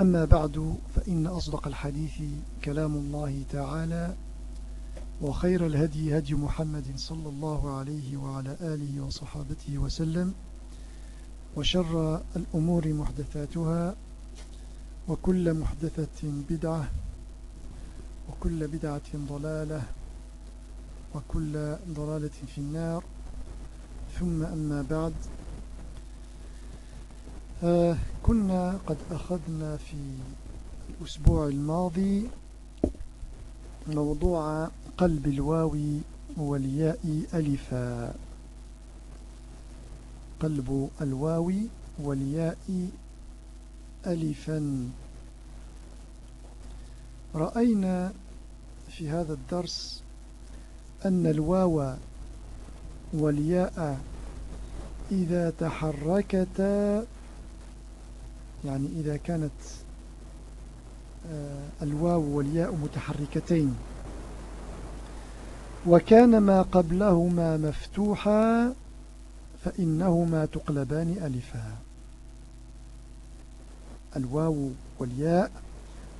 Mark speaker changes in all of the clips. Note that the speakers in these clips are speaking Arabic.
Speaker 1: أما بعد فإن أصدق الحديث كلام الله تعالى وخير الهدي هدي محمد صلى الله عليه وعلى آله وصحابته وسلم وشر الأمور محدثاتها وكل محدثة بدعة وكل بدعة ضلالة وكل ضلالة في النار. ثم أما بعد آه كنا قد أخذنا في الأسبوع الماضي موضوع قلب الواو والياء ألفا. قلب الواو والياء ألفا. رأينا في هذا الدرس أن الواو والياء إذا تحركتا يعني إذا كانت آه، الواو والياء متحركتين. وكان ما قبلهما مفتوحا فإنهما تقلبان ألفا. الواو والياء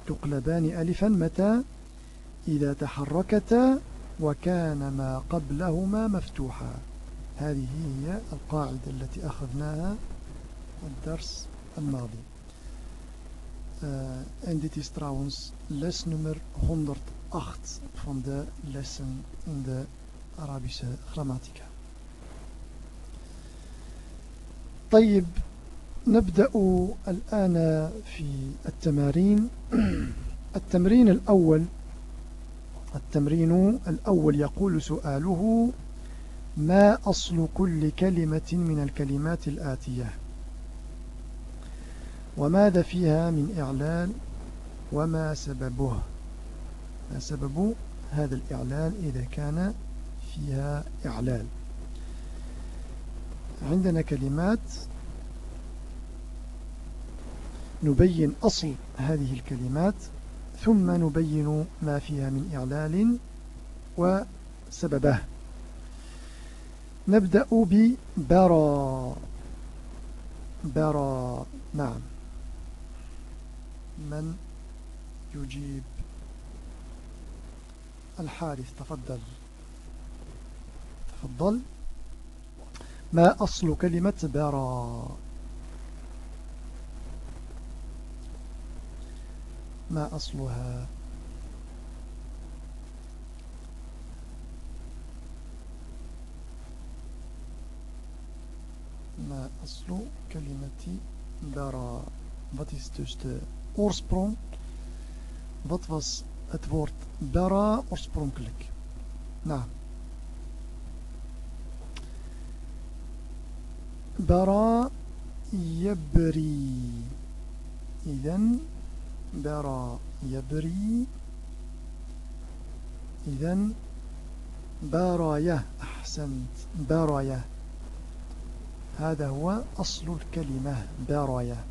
Speaker 1: تقلبان ألفا متى؟ إذا تحركتا وكان ما قبلهما مفتوحا. هذه هي القاعدة التي أخذناها الدرس الماضي. En dit is trouwens les nummer 108 van de lessen in de Arabische grammatica. طيب نبدأ الآن في التمارين التمرين الأول التمرين الأول يقول سؤاله ما أصل كل كلمة من الكلمات الآتية وماذا فيها من إعلان وما سببه. ما سبب هذا الإعلان إذا كان فيها إعلان. عندنا كلمات. نبين أصل هذه الكلمات ثم نبين ما فيها من إعلال وسببه. نبدأ ببرا برا نعم. من يجيب الحارث؟ تفضل. تفضل. ما أصل كلمة برا ما أصلها؟ ما أصل كلمة برا Wat is dus oorsprong. Wat was het woord bara oorspronkelijk? Nou. Bara yabri. إذن برا يبري إذن باراية أحسنت باراية هذا هو أصل الكلمة باراية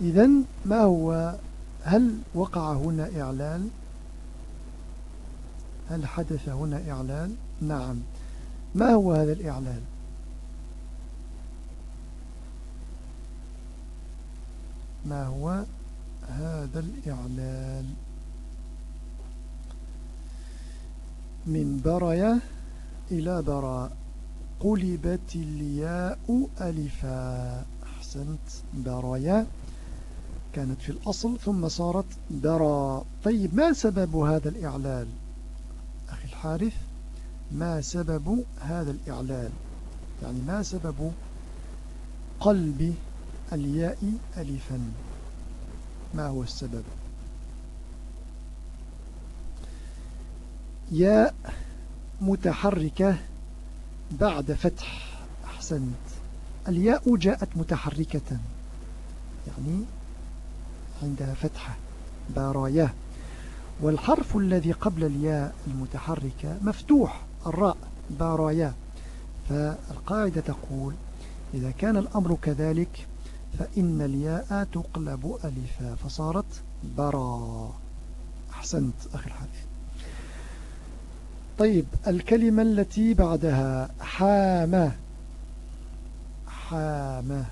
Speaker 1: إذا ما هو؟ هل وقع هنا إعلال هل حدث هنا إعلال نعم. ما هو هذا الإعلال ما هو هذا الإعلال من برية إلى براء. قلبت الياء ألفا. أحسنت. برية كانت في الأصل ثم صارت درى طيب ما سبب هذا الإعلال؟ أخي الحارث ما سبب هذا الإعلال؟ يعني ما سبب قلب الياء ألفا؟ ما هو السبب؟ ياء متحركة بعد فتح أحسنت. الياء جاءت متحركة يعني عندها فتحة بارايا. والحرف الذي قبل الياء المتحركة مفتوح الراء بارايا. فالقاعدة تقول إذا كان الأمر كذلك فإن الياء تقلب ألفا فصارت برا. أحسنت أخي الحديث طيب الكلمة التي بعدها حامة. حامة.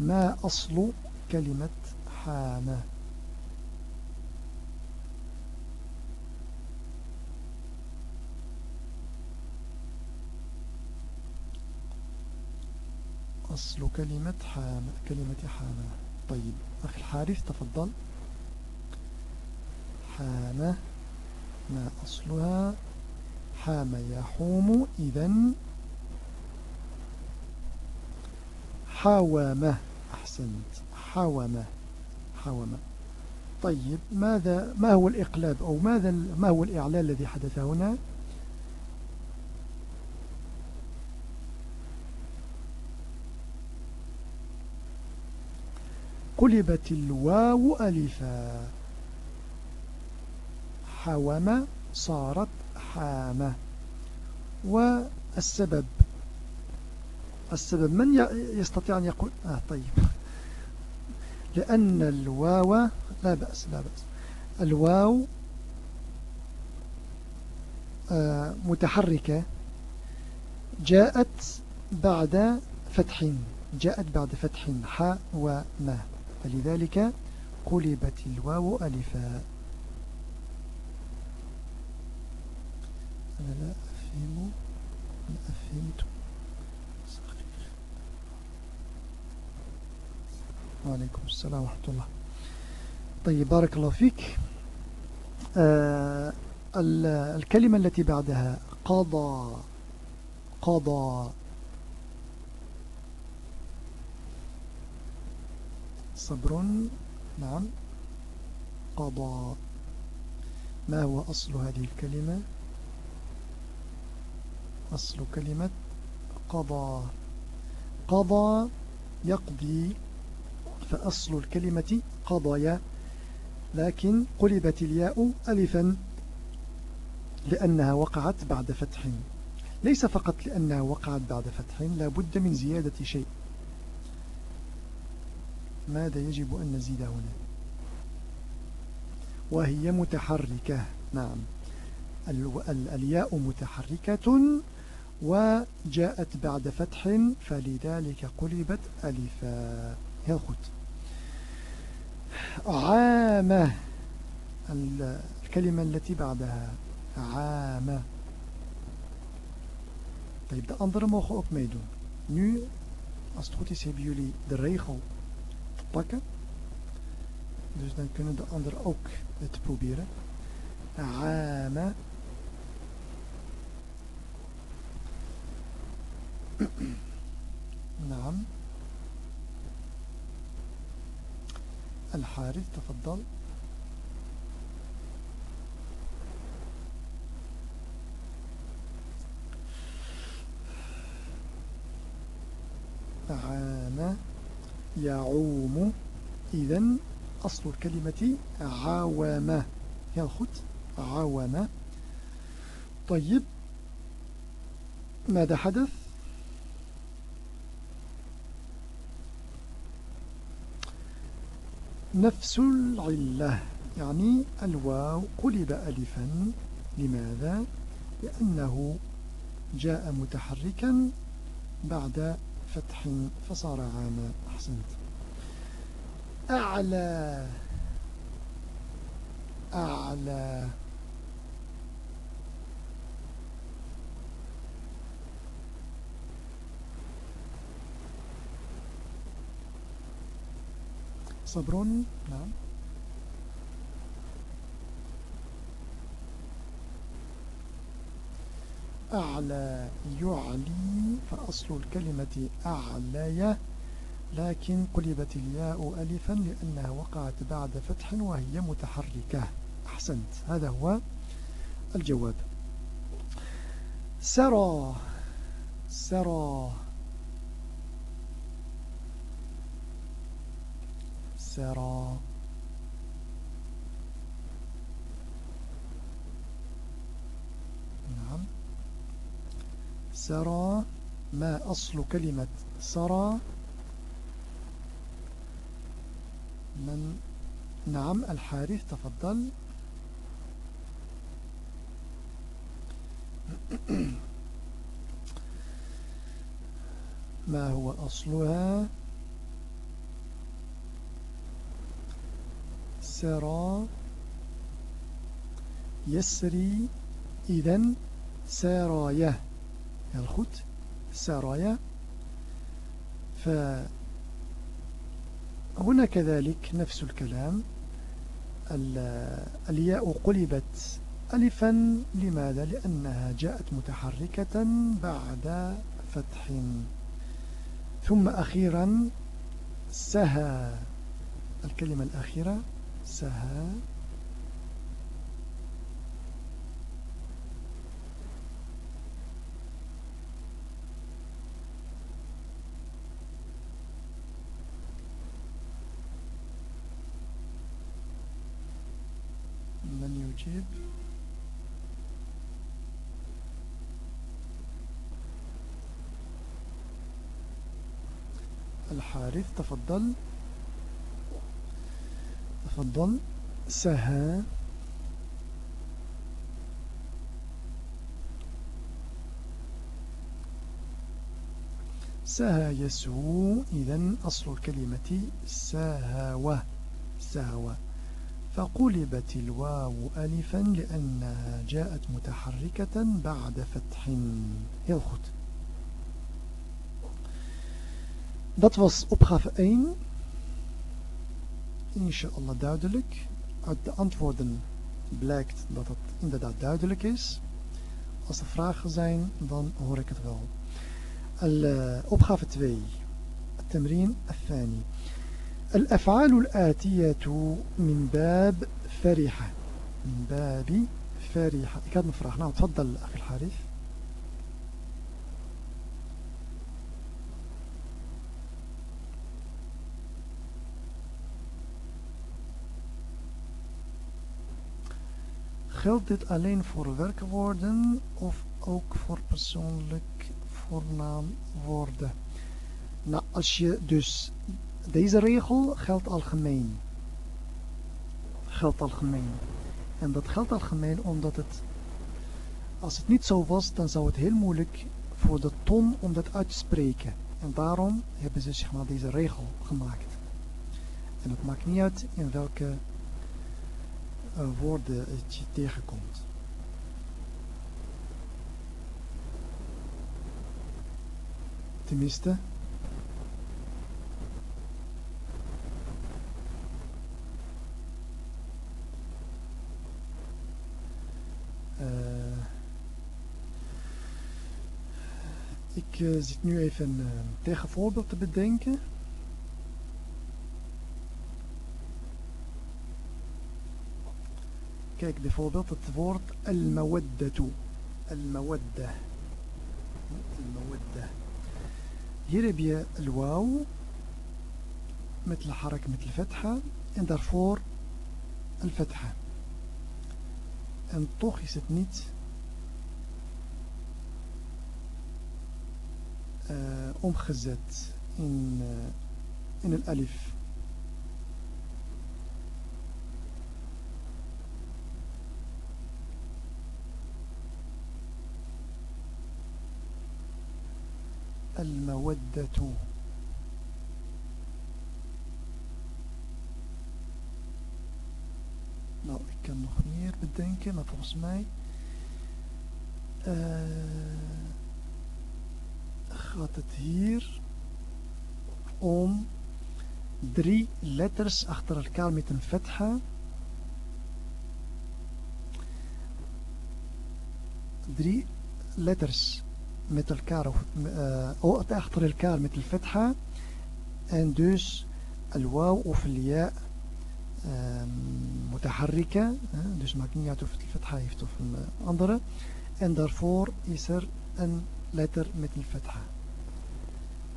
Speaker 1: ما أصل كلمة حامة أصل كلمة حامة كلمة حامة طيب أخي الحارث تفضل. حامة ما أصلها؟ حام يحوم إذن. حاومة أحسنت. حاومة. حاومة. طيب ماذا ما هو الإقلاب أو ماذا ما هو الإعلال الذي حدث هنا؟ قلبت الواو ألفا. حوم صارت حامة. والسبب؟ السبب من يستطيع أن يقول؟ آه طيب. لأن الواو لا بأس لا بأس. الواو آه متحركة جاءت بعد فتح. جاءت بعد فتح. حاء وما فلذلك قلبت الواو ألفا. أنا لا أفهم أنا أفهمت. وعليكم السلام ورحمة الله. طيب بارك الله فيك. آه الكلمة التي بعدها قضى قضى. صبر نعم. قضى. ما هو أصل هذه الكلمة؟ أصل كلمة قضى. قضى يقضي فأصل الكلمة قضايا لكن قلبت الياء ألفا لأنها وقعت بعد فتح. ليس فقط لأنها وقعت بعد فتح لا بد من زيادة شيء. ماذا يجب أن نزيد هنا؟ وهي متحركة. نعم. الياء متحركة وجاءت بعد فتح فلذلك قلبت ألفا. heel goed عامة الكلمة التي بعدها عامة طيب de anderen mogen ook meedoen nu als het goed is hebben jullie de regel te pakken dus dan kunnen de anderen ook het proberen عامة الحارث تفضل. عام يعوم. إذن أصل الكلمة عاومة heel goed عاومة طيب ماذا حدث؟ نفس العلة يعني الواو قلب ألفا. لماذا؟ لأنه جاء متحركا بعد فتح فصار عاما. أحسنت. أعلى. أعلى. صبر نعم. أعلى يعلي فأصل الكلمة أعلى لكن قلبت الياء ألفا لأنها وقعت بعد فتح وهي متحركة. أحسنت. هذا هو الجواب. سرى. سرى. ميسرا نعم. سرى ما أصل كلمة سرى من نعم الحارث تفضل. ما هو أصلها؟ سرى يسري إذن سرايا. goed سرايا. فهنا كذلك نفس الكلام. الياء قلبت ألفا. لماذا؟ لأنها جاءت متحركة بعد فتح. ثم أخيرا سهى الكلمة الأخيرة سهى من يجيب؟ الحارث تفضل. تفضل. سها. سها يسهو. إذن أصل الكلمة سهوة سهوة فقلبت الواو ألفا لأنها جاءت متحركة بعد فتح. heel dat was opgave 1 inshallah duidelijk uit de antwoorden blijkt dat het inderdaad duidelijk is als er vragen zijn dan hoor ik het wel opgave 2 التمرين الثاني الأفعال الآتية من باب فرحة من باب فرحة een vraag nou تفضل أخي الحارث Geldt dit alleen voor werkwoorden of ook voor persoonlijk voornaamwoorden? Nou, als je dus Deze regel geldt algemeen. Geldt algemeen. En dat geldt algemeen omdat het, als het niet zo was, dan zou het heel moeilijk voor de ton om dat uit te spreken. En daarom hebben ze zeg maar, deze regel gemaakt. En het maakt niet uit in welke woorden het je tegenkomt. Tenminste, Ik uh, zit nu even een tegenvoorbeeld te bedenken. كاك دي فوضات تفورت المودة. المودة. المودة بيا الواو. مثل حركة مثل فتحة. اندر فور الفتحة. انطوخي ستنيت. آه، امخزت إن إن الألف. المودة Nou, ik kan nog meer bedenken, maar volgens mij uh, gaat het hier om drie letters achter elkaar met een fetha. Drie letters met elkaar, uh, achter elkaar met een fetha. En dus al-waw of al-ja mutaharrika. Dus maakt niet uit of het fetha heeft of een andere. En daarvoor is er een letter met een fetha.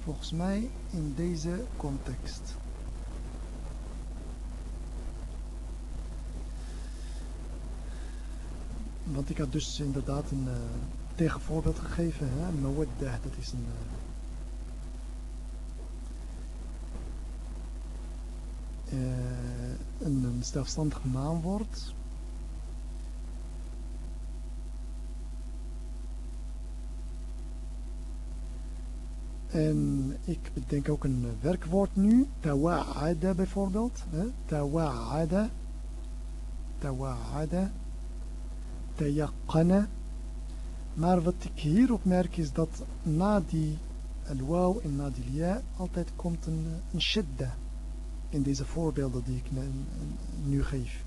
Speaker 1: Volgens mij in deze context. Want ik had dus inderdaad een, uh, tegenvoorbeeld gegeven. Hè? Dat is een... Uh, een zelfstandig naamwoord. En ik bedenk ook een werkwoord nu. Tawa'ada bijvoorbeeld. Tawa'ada. Tawa'ada. Tayaqqana. Maar wat ik hier opmerk is dat na die al-waw en na die ja altijd komt een, een shidda. In deze voorbeelden die ik nu geef.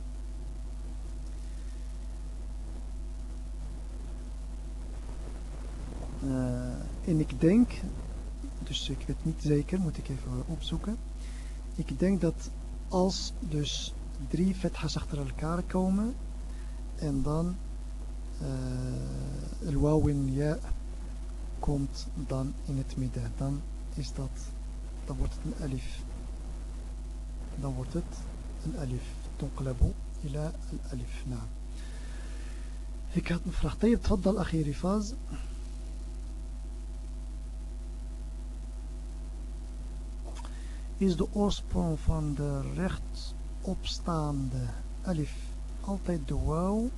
Speaker 1: Uh, en ik denk dus ik weet niet zeker, moet ik even opzoeken. Ik denk dat als dus drie vethas achter elkaar komen en dan uh, al ja komt dan in het midden, dan is dat, dan wordt het een alif. Dan wordt het een alif. تنقلب إلى الألف نعم هيك هات مفرح طيب تفضل أخي رفاز is de oorsprong van de rechtopstaande alif altijd de wauw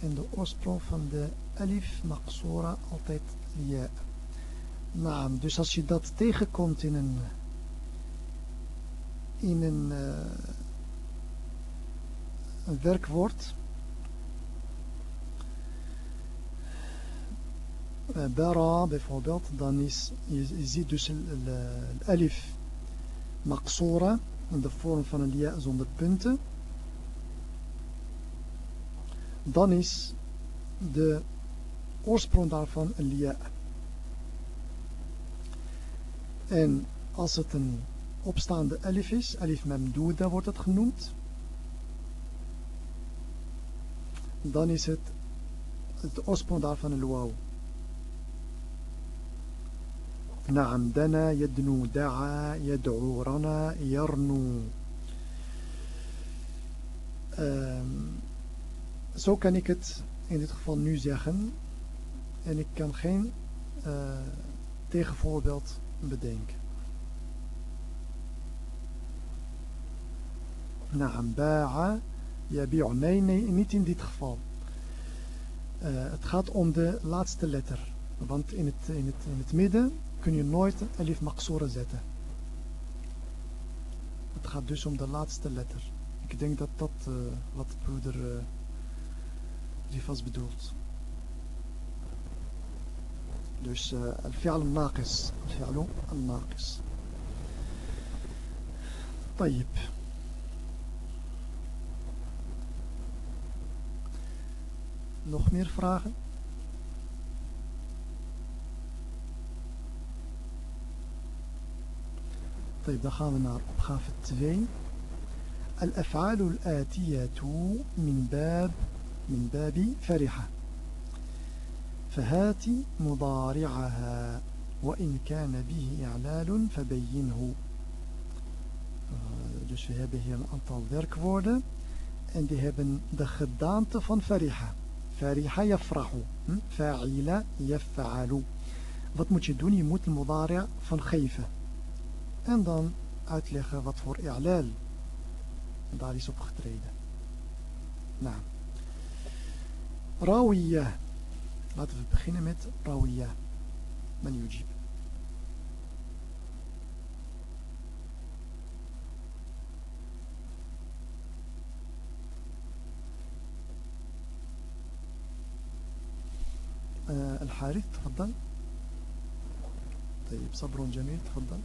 Speaker 1: en de oorsprong van de alif maqsura altijd ja. Nou, dus als je dat tegenkomt in een in een, een werkwoord uh, bara bijvoorbeeld dan is je, ziet dus alif maqsura in de vorm van een ja zonder punten, dan is de oorsprong daarvan een lia. En als het een opstaande alif is, alif memduda wordt het genoemd, dan is het het oorsprong daarvan een waw. نعم دنا يدنو دعا يدعو رنا يرنو um, Zo kan ik het in dit geval nu zeggen. En ik kan geen uh, tegenvoorbeeld bedenken. Naam, ba'a, yabi'u. Nee, nee, niet in dit geval. Eh, het gaat om de laatste letter. Want in het, in het, in het midden kun je nooit alif maqsura zetten. Het gaat dus om de laatste letter. Ik denk dat dat eh, wat broeder uh, Rivas bedoelt. Dus uh, al-fi'al al-naqis. Al-fi'al al-naqis. طيب Nog meer vragen? طيب dan gaan we naar opgave 2 الأفعال الآتية من باب من باب فرحة فهات مضارعها وإن كان به إعلال فبينه dus we hebben hier een aantal werkwoorden en die hebben de gedaante van fariha fariha yafrahu fa'ila yaf'alu wat moet je doen? je moet mudari' van geven En dan uitleggen wat voor i'lal daar is opgetreden. Nou. Rawiya. Laten we beginnen met Rawiya. Man yujib. الحارث تفضل طيب صبر جميل تفضل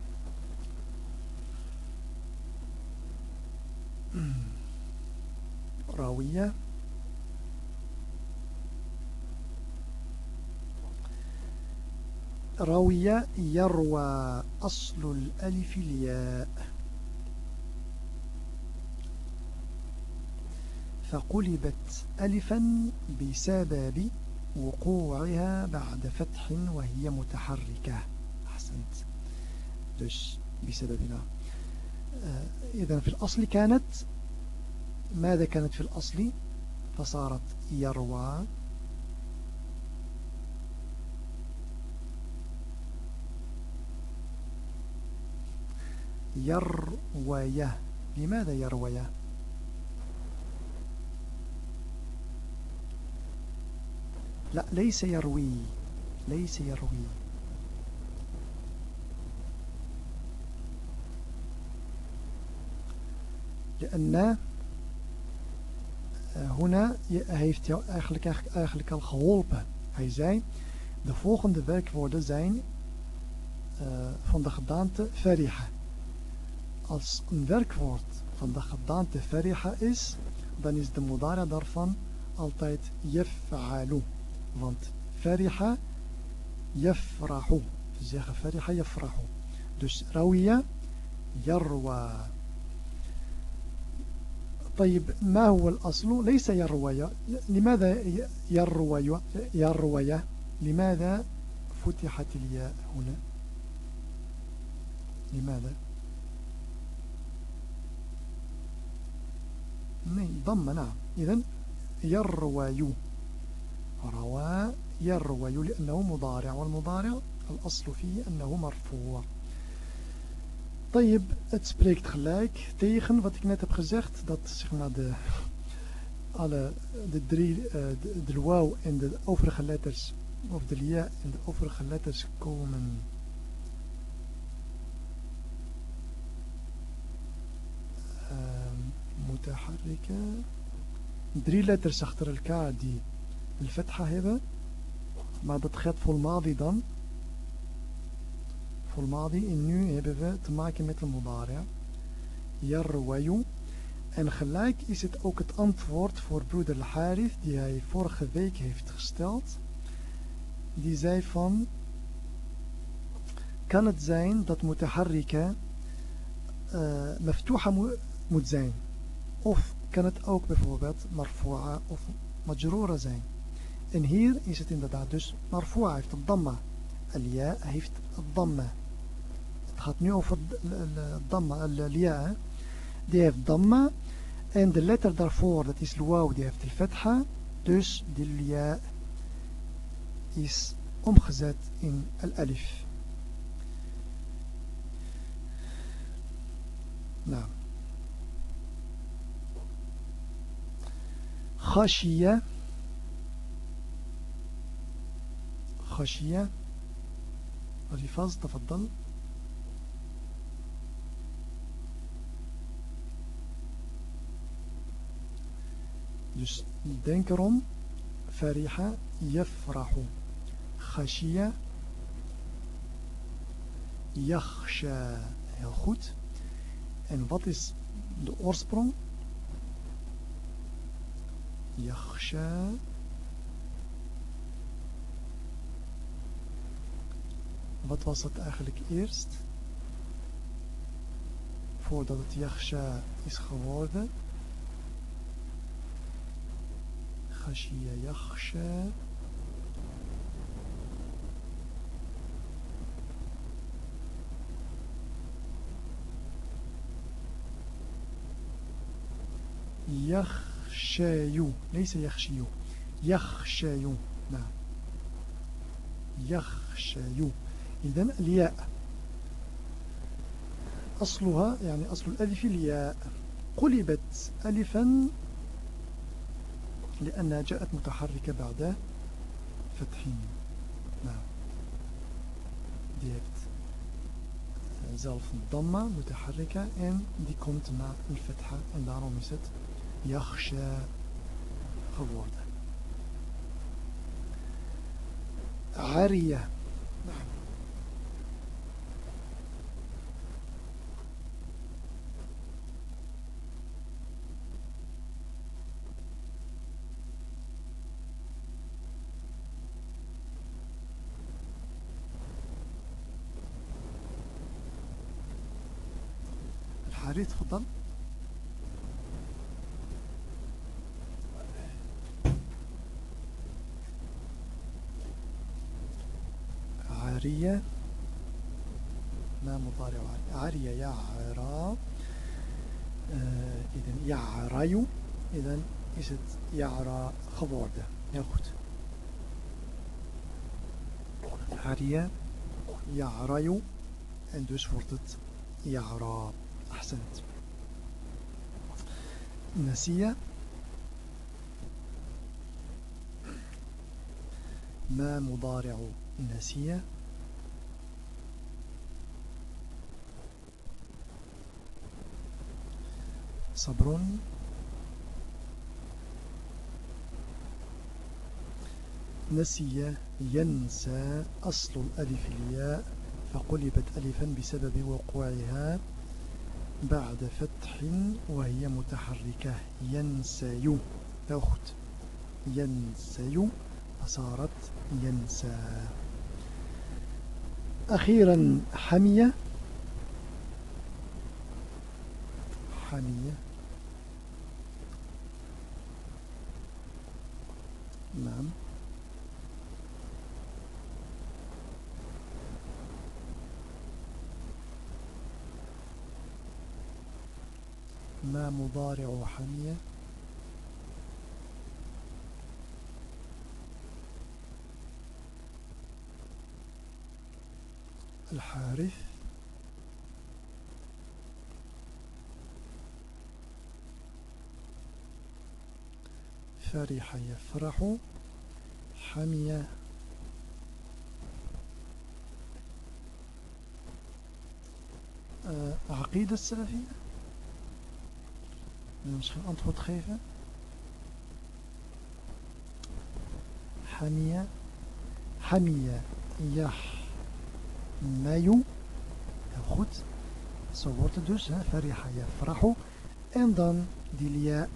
Speaker 1: راوية راوية يروى أصل الألف الياء. فقلبت ألفا بسبب وقوعها بعد فتح وهي متحركة. أحسنت. dus بسبب نعم إذا في الأصل كانت ماذا كانت في الأصل؟ فصارت يروى يروي لماذا يروي لا ليس يروي ليس يروي لأن هنا heeft jou eigenlijk, eigenlijk al geholpen. Hij zei, de volgende werkwoorden zijn uh, van de gedaante fariha. Als een werkwoord van de gedaante fariha is, dan is de modara daarvan altijd yaf'alu. Want fariha yafrahu. We zeggen fariha yafrahu. Dus rawiya yarwa. طيب ما هو الأصل ليس يروي لماذا يروي يروي لماذا فتحت الياء هنا لماذا نعم ضم نعم إذن يروي. روى يروي لأنه مضارع والمضارع الأصل فيه أنه مرفوع. طيب اتسبريكت خلايك تيخن فاتك نتب خزيخت دات سيخنا د على دري دلواو اند اوفرخ لاترس اوف de lia en de كومن mutaharrika drie letters achter elkaar die al-fatha hebben maar dat geldt voor madi dan voor madi en nu hebben we te maken met een mudari yarwayu en gelijk is het ook het antwoord voor broeder Al-Harith die hij vorige week heeft gesteld die zei van kan het zijn dat mutaharrika uh, maftuha moet zijn of kan het ook bijvoorbeeld marfu'a of majrura zijn en hier is het inderdaad dus marfu'a heeft een damma al-ya heeft een damma het gaat nu over damma al-ya die heeft damma en de letter daarvoor dat is luwaw die heeft al-fatha dus die lia is omgezet in al-alif nou خشية خشية رفاز تفضل Dus denk erom, fariha yafrahu. Khashia yakhsha. Heel goed. En wat is de oorsprong? Yakhsha. Wat was het eigenlijk eerst? Voordat het yakhsha is geworden. خشي يخشى يخشى ليس يخشي يخشى نعم. يخشى إذن الياء. أصلها يعني أصل الألف الياء. قلبت ألفا لأنها جاءت متحركة بعد فتح. نعم. die een damma mutaharrika en die komt na een fetha en daarom yakhsha geworden. Ariya. حريت تفضل عارية ما مضارع عارية يعرى uh, إذن يعري إذن het يعرى heel goed عارية يعري wordt het إعراب أحسنت. نسي ما مضارع نسي صبر نسي ينسى أصل الألف الياء فقلبت ألفا بسبب وقوعها. بعد فتح وهي متحركة. ينسى أخت. ينسى فصارت ينسى. أخيرا حمية. حمية نعم مضارع حمية. الحارث. فرح يفرح. حمي uh, عقيدة السلفية. Misschien antwoord geven حمية حمية يح mayu. Heel goed. Zo wordt het dus. Fariha yafrahu. En dan die lia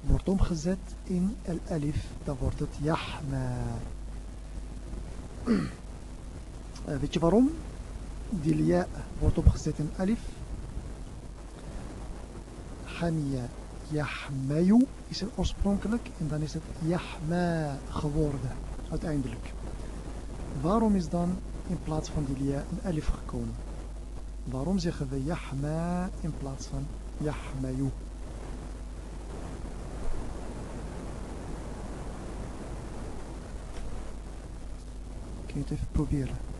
Speaker 1: wordt omgezet in el alif. Dan wordt het yahma. uh, weet je waarom? Die lia wordt omgezet in alif. Hamia yahmayu is het oorspronkelijk. En dan is het yahma geworden. Uiteindelijk. Waarom is dan in plaats van die lia een alif gekomen. Waarom zeggen we yahma in plaats van yahmayu? Kun je het even proberen?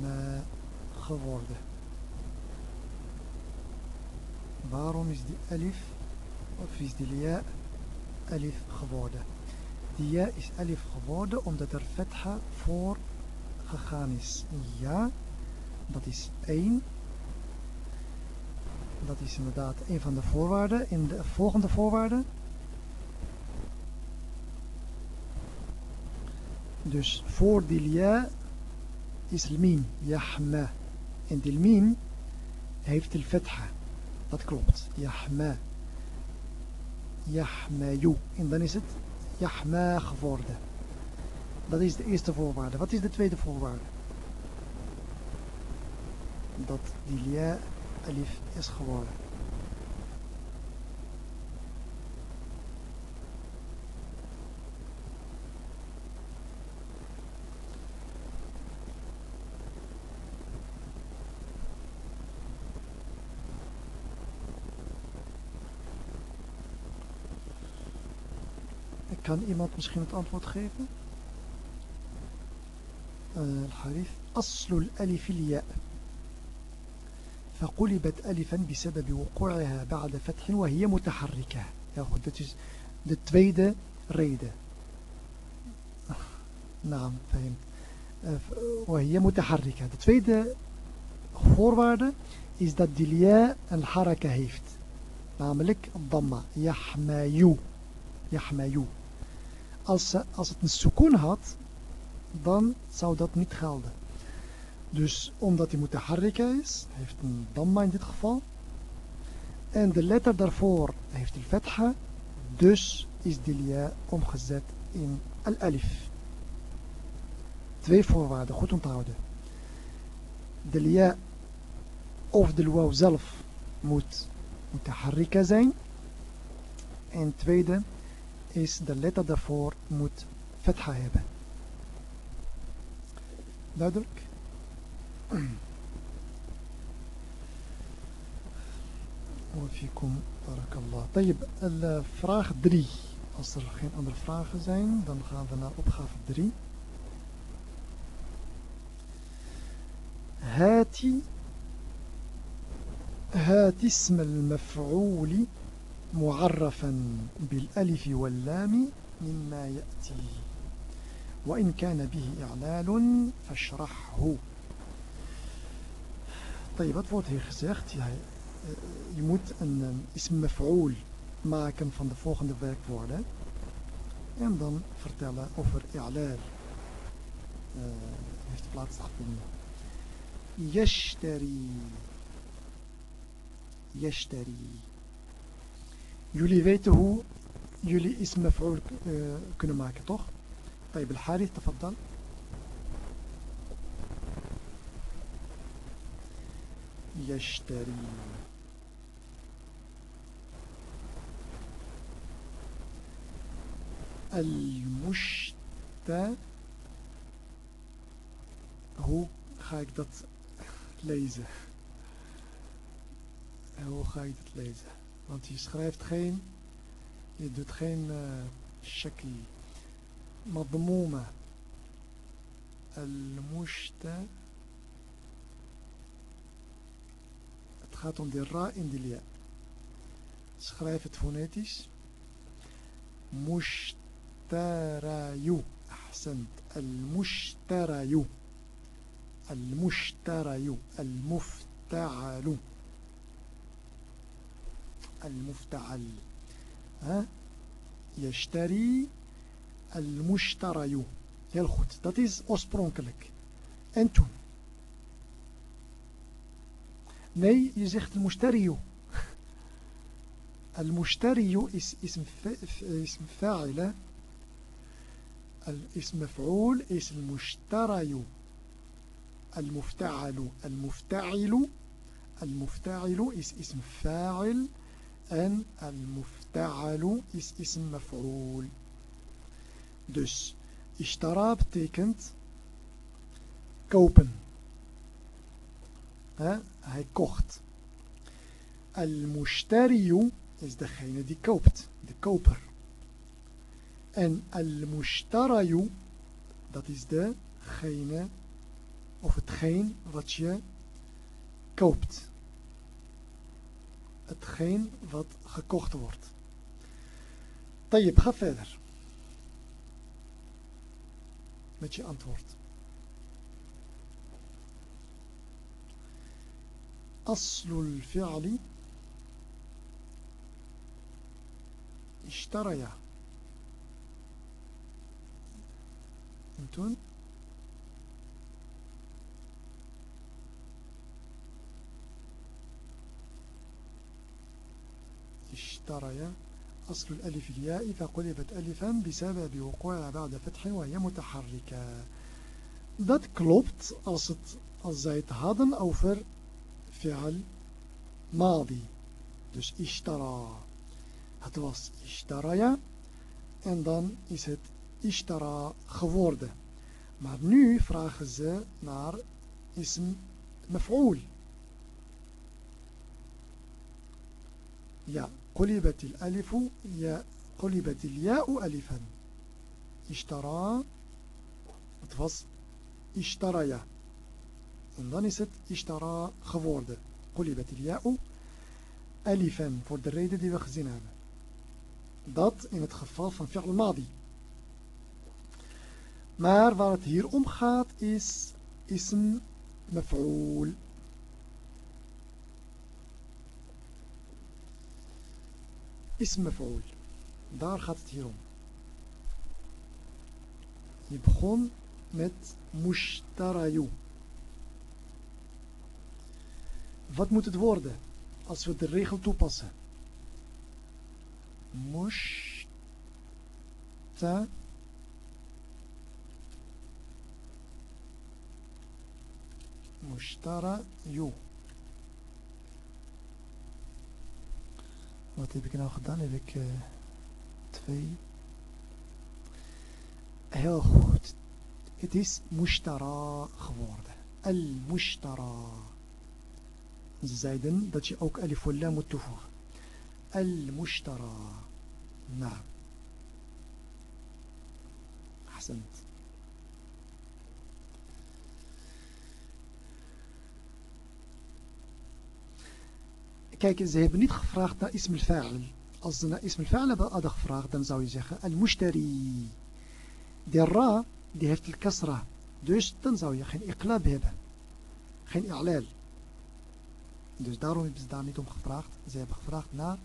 Speaker 1: Yahma geworden. Waarom is die alif of is die lia alif geworden? Die is alif geworden omdat er fetha voor gegaan is. Ja, dat is één. Dat is inderdaad een van de voorwaarden. In de volgende voorwaarden Dus voor dilja is mim, yahma. En de mim heeft de fetha. Dat klopt. Yahma. Yahmayu. En dan is het yahma geworden. Dat is de eerste voorwaarde. Wat is de tweede voorwaarde? Dat dilja alif is geworden. kan iemand misschien het antwoord geven? Eh, الحريف أصل الألف الياء. فقلبت ألفا بسبب وقوعها بعد فتح وهي متحركة. هذا هو ريدة نعم فهم أه، وهي متحركة. التفيدة فوروارد is that the الياء الحركة heeft. Namelijk الضمة يحمي يحمي يحمي als, als het een sukoon had, dan zou dat niet gelden. Dus omdat hij mutaharrika is, heeft een damma in dit geval. En de letter daarvoor heeft een fetha, dus is die lia omgezet in al-alif. Twee voorwaarden, goed onthouden. De lia of de luau zelf moet mutaharrika zijn. En tweede is de letter daarvoor moet fetha hebben. Duidelijk? وفيكم بارك الله طيب الفراغ 3 als er geen andere vragen zijn dan gaan we naar opgave 3 هاتي هات اسم المفعول معرفا بالألف واللام مما يأتي وإن كان به إعلال فاشرحه طيب wat wordt hier gezegd? Ja, je moet een ism maf'ul maken van de volgende werkwoorden en dan vertellen of er i'lal uh, heeft plaatsgevonden. Yashtari Yashtari يولي weten hoe jullie is mevrouw kunnen maken, toch? طيب الحارث تفضل. يشتري. المشت هو خايك ليزة. هو خايك ليزة. Want je schrijft geen, je doet geen uh, shaki. مضمومة المشت Het gaat om de ra in de lia. Schrijf het fonetisch. مشتري أحسنت المشتري المشتري المفتعل المفتعل. ها؟ يشتري المشتري. heel goed dat is oorspronkelijk en toen nee je zegt المشتري. المشتري is اسم اسم فاعل. الاسم مفعول is المشتري. المفتعل. المفتعل. المفتعل اسم فاعل. En المفتعل is اسم مفعول Dus ishtara betekent kopen. He? Hij kocht. Al-mushtariyu is degene die koopt, de koper. En al-mushtarayu, dat is degene of hetgeen wat je koopt. Hetgeen wat gekocht wordt. Tayyip, ga verder. met je antwoord. أصل الفعل اشتري أنتم اشتريا أصل الألف الياء فقلبت ألفا بسبب وقوعها بعد فتح وهي متحركة. ذات كلوبت أصد أزايت هادن أوفر فعل ماضي. دوس اشترى. هتوص اشتريا اندن إست اشترى خورده. Maar nu vragen ze نار اسم مفعول. Ja, قلبت الألف يا قلبت الياء ألفا. اشترى. اتفص. اشترى يا اندانست اشترى. خفورد قلبت الياء ألفا. فور الريدة دي بخزين هذا dat in het geval van fi'l madi. Maar waar het hier om gaat. ism. Daar gaat het hier om. Je begon met mushtarayu. Wat moet het worden als we de regel toepassen? Mushta mushtarayu. Wat heb ik nou gedaan? Heb ik uh, twee? Heel goed. Het is mushtara geworden. Al-mushtara. Ze zeiden dat je ook alif lam moet toevoegen. Al-mushtara. Nou. Ahsend. Kijk, ze hebben niet gevraagd naar ism al-fa'al. Als ze naar ism al-fa'al hadden gevraagd, dan zou je zeggen al-mushtari. De ra, die heeft de kasra. Dus dan zou je geen iqlab hebben. Geen i'lal. Dus daarom hebben ze daar niet om gevraagd. Ze hebben gevraagd naar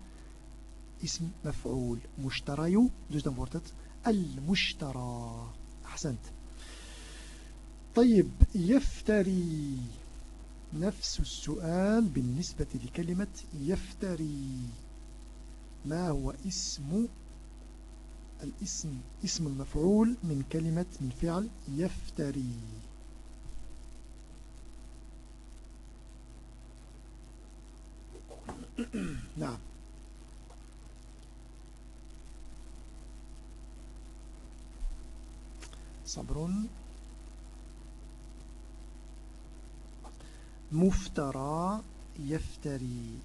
Speaker 1: ism maf'ul. Mushtarayu. Dus dan wordt het al-mushtara. Ahsend. طيب يفتري نفس السؤال بالنسبة لكلمة يفتري. ما هو اسم الاسم اسم المفعول من كلمة من فعل يفتري؟ نعم. صبر. مفترى يفتري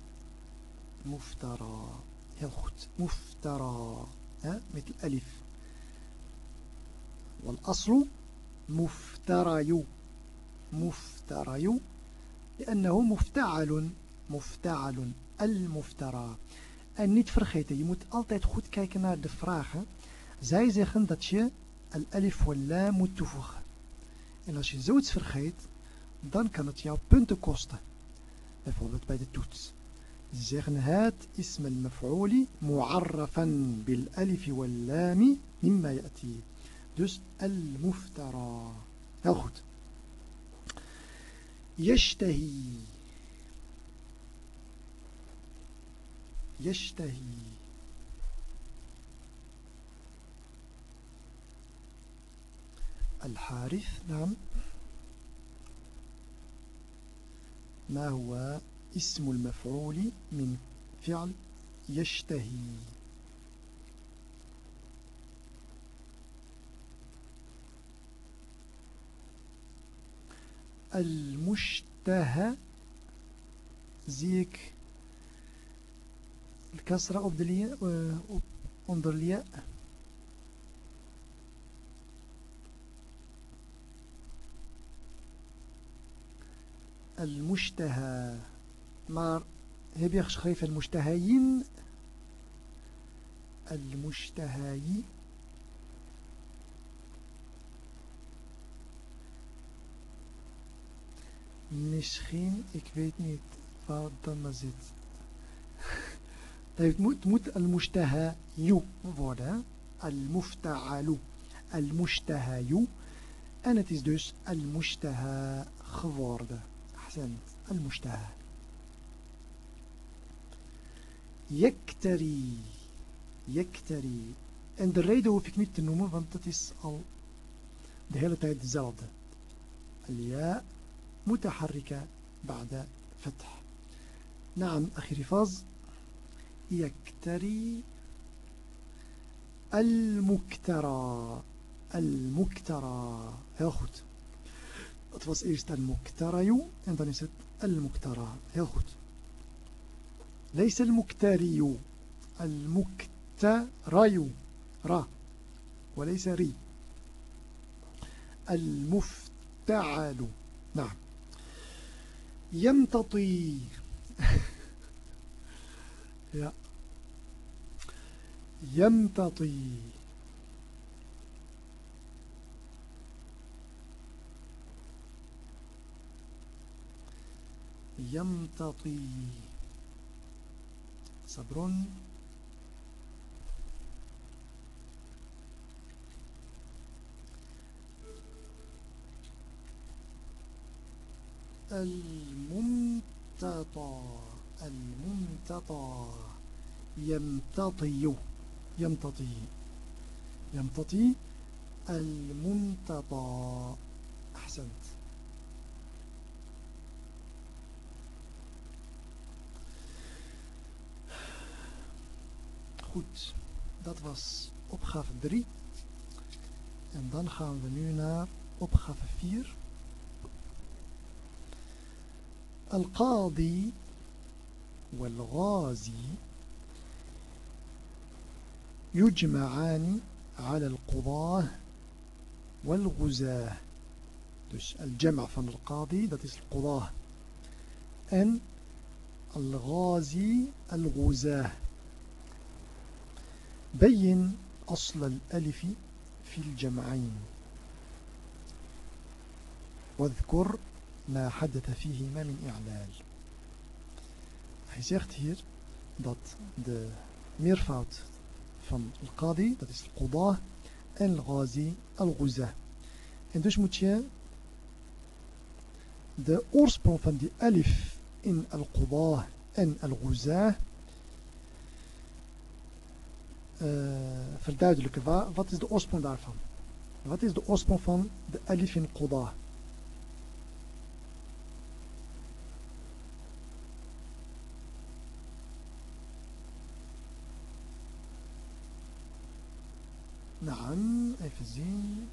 Speaker 1: مفترى heel goed مفترى ها مثل ألف والأصل مفتري مفتري لأنه مفتعل مفتعل المفترى En niet vergeten, je moet altijd goed kijken naar de vragen. Zij zeggen dat je al-alif wal-la moet toevoegen. En als je zoiets vergeet, dan kan het jou punten kosten. Bijvoorbeeld bij de toets. Ze zeggen al-maf'uli mu'arrafan bil alif wal lami mimma ya'ti. Dus al-muftara. Heel goed. يشتهي يشتهي الحارث نعم ما هو اسم المفعول من فعل يشتهي؟ المشتهى زيك الكسرة de onder الياء المشتهى. مار هبي خش خريف المشتهيين؟ المشتهي. مشخين اكويت نيت. ما زيت. طيب موت موت المشتهى يو فورد المفتعل. المشتهى يو أنا تيز المشتهى. geworden. أحسنت المشتهى. يكتري يكتري. niet te noemen want dat is al de hele tijd dezelfde الياء متحركة بعد فتح. نعم أخي رفاظ. يكتري المكترى. المكترى. heel goed Het was eerst al-muktarayu en dan is het al-muktara. Heel goed. ليس المكتري المكتري را وليس ري المفتعل نعم يمتطي يمتطي يمتطي. صبر. الممتطى الممتطى. يمتطي. يمتطي. يمتطي. الممتطى. أحسنت Goed, dat was opgave 3. En dan gaan we nu naar opgave 4. القاضي والغازي يجمعان على القضاة والغزاة dus الجمع van القاضي dat is القضاة en الغازي الغزاة بين أصل الألف في الجمعين واذكر ما حدث فيهما من إعلال Hij zegt hier dat de meervoud van al-qadi, dat is al-qudah, en al-ghazi, al-ghuzah. En dus moet je de oorsprong van die alif in al-qudah en al-ghuzah uh, verduidelijken. Wat is de oorsprong daarvan? Wat is de oorsprong van de alif in qudah? نعم even zien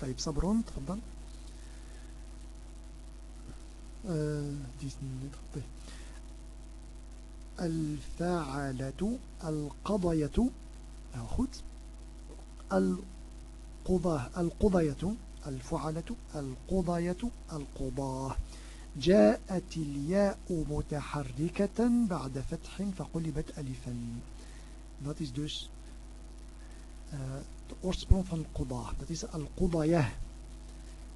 Speaker 1: طيب صبرون تفضل دي طيب الفاعلة القضية أخد القضاة القضية الفعلة القضية القضاة. جاءت الياء متحركة بعد فتح فقلبت ألفا. ذات is دوس uh, the oorsprong القضاة. ذات is القضية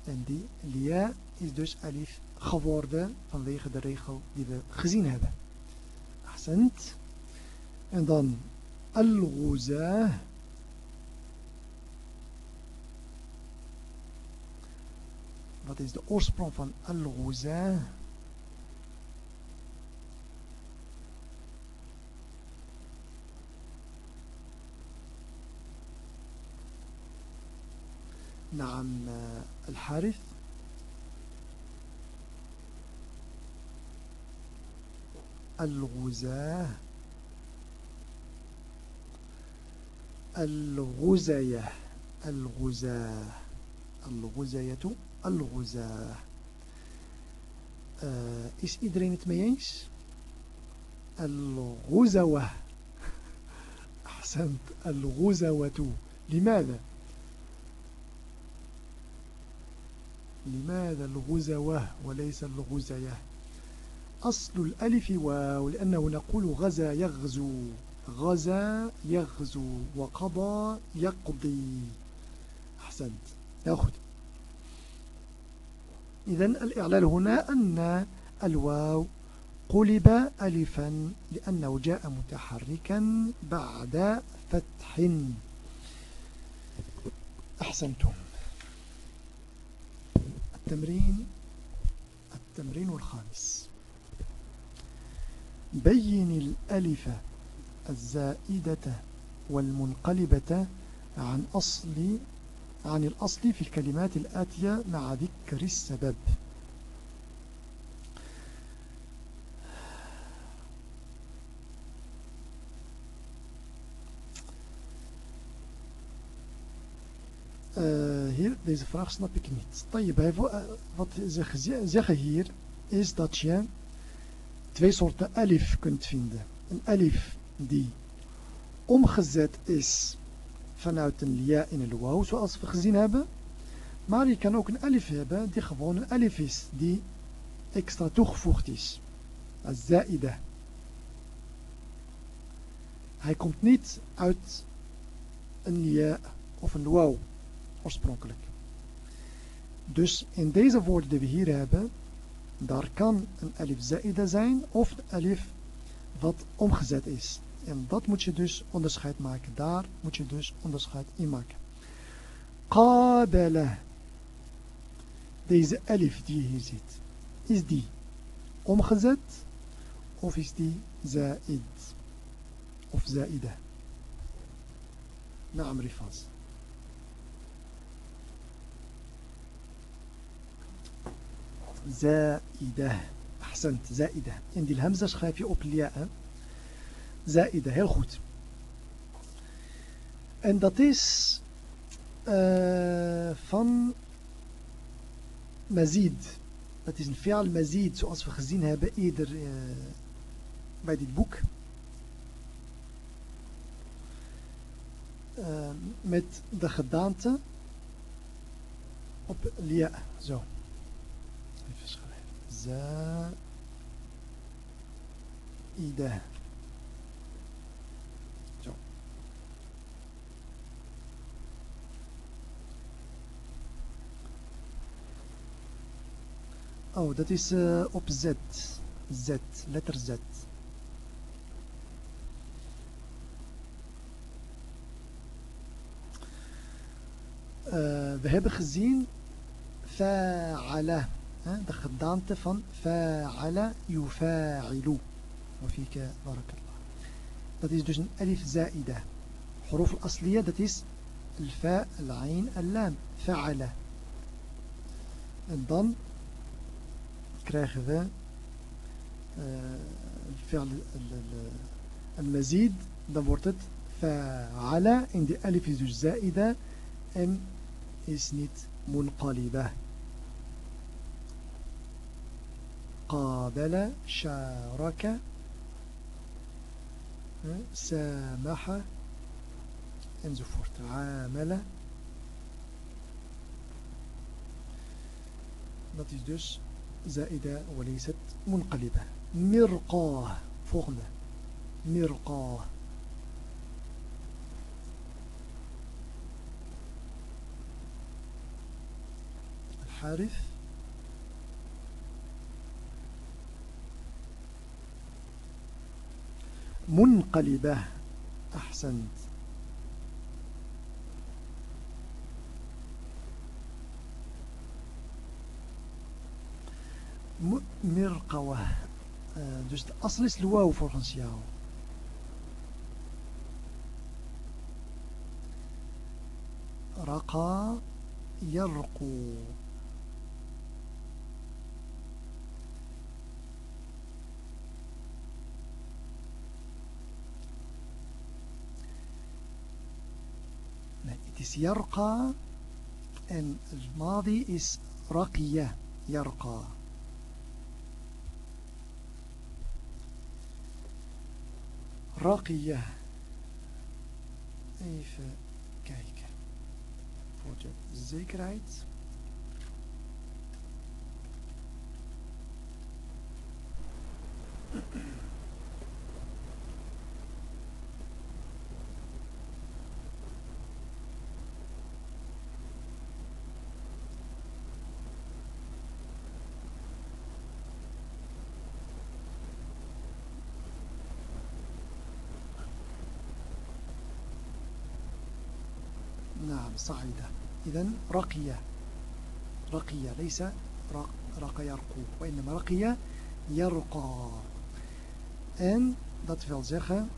Speaker 1: عندي الياء lia دوس ألف alif geworden vanwege de regel die we. Ahsend. En dan al-Ghuzah. Wat is de oorsprong van al-Ghuzah? نعم الحارث الغزاة. الغزية الغزاة. الغزية الغزاة. iedereen het mee eens? الغزوة. أحسنت. الغزوة. لماذا؟ لماذا الغزوة وليس الغزية أصل الألف واو لأنه نقول غزا يغزو. غزا يغزو وقضى يقضي. أحسنت. نأخذ إذن الإعلال هنا أن الواو قلب ألفا لأنه جاء متحركا بعد فتح. أحسنتم. التمرين التمرين الخامس. بين الألف الزائدة والمنقلبة عن أصل عن الأصل في الكلمات الآتية مع ذكر السبب Uh, hier, deze vraag snap ik niet. Tayyip, wat ze zeggen hier is dat je twee soorten alif kunt vinden. Een alif die omgezet is vanuit een lia in een waw, zoals we gezien hebben. Maar je kan ook een alif hebben die gewoon een alif is, die extra toegevoegd is. Als zaida. Hij komt niet uit een lia of een waw oorspronkelijk. Dus in deze woorden die we hier hebben, daar kan een alif zaida zijn of een alif wat omgezet is. En dat moet je dus onderscheid maken. Daar moet je dus onderscheid in maken. Qabala. Deze alif die je hier ziet. Is die omgezet of is die zaid? Of zaida? Naam rifas. زائدة أحسنت زائدة عندي الهمزة schrijf je op الياء zaide. Heel goed. En dat is uh, van mazid. Dat is een fi'al mazid zoals we gezien hebben eerder uh, bij dit boek. Uh, met de gedaante op lia. Zo. زائدة أو ذات إس أوب زد زد لتر زد We hebben gezien. De gedaante van fa'ala yufa'ilu. Wafika barakallah. Dat is dus een alif za'ida. حروف الأصلية dat is الفاء العين اللام فعل en dan krijgen we المزيد dan wordt het فعلا en de alif is dus zaida en is niet منقلبة قابل شارك سامح enzovoort عامل. dus زائدة وليست منقلبة. مرقاه volgende مرقاه. الحارث. منقلبة. أحسنت. مرقوة آه، دوست أصلس الواو فرنسياو رقا يرقو. Is yarqa en het madi is raqiya. Yarqa. Raqiya. Even kijken. Voor de zekerheid. صعد إذا رقي رقي ليس رق يرقو وإنما رقي يرقى. en dat wil zeggen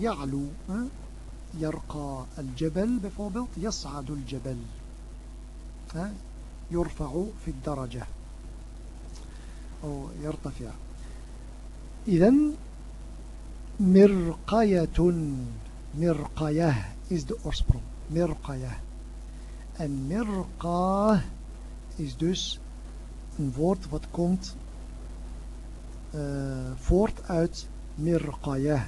Speaker 1: يعلو uh, يرقى الجبل bijvoorbeeld يصعد الجبل uh, يرفع في الدرجة أو يرتفع. إذا مرقية مرقية. is de oorsprong. Mirqaya. En mirqa is dus een woord wat komt uh, voort uit mirqaya.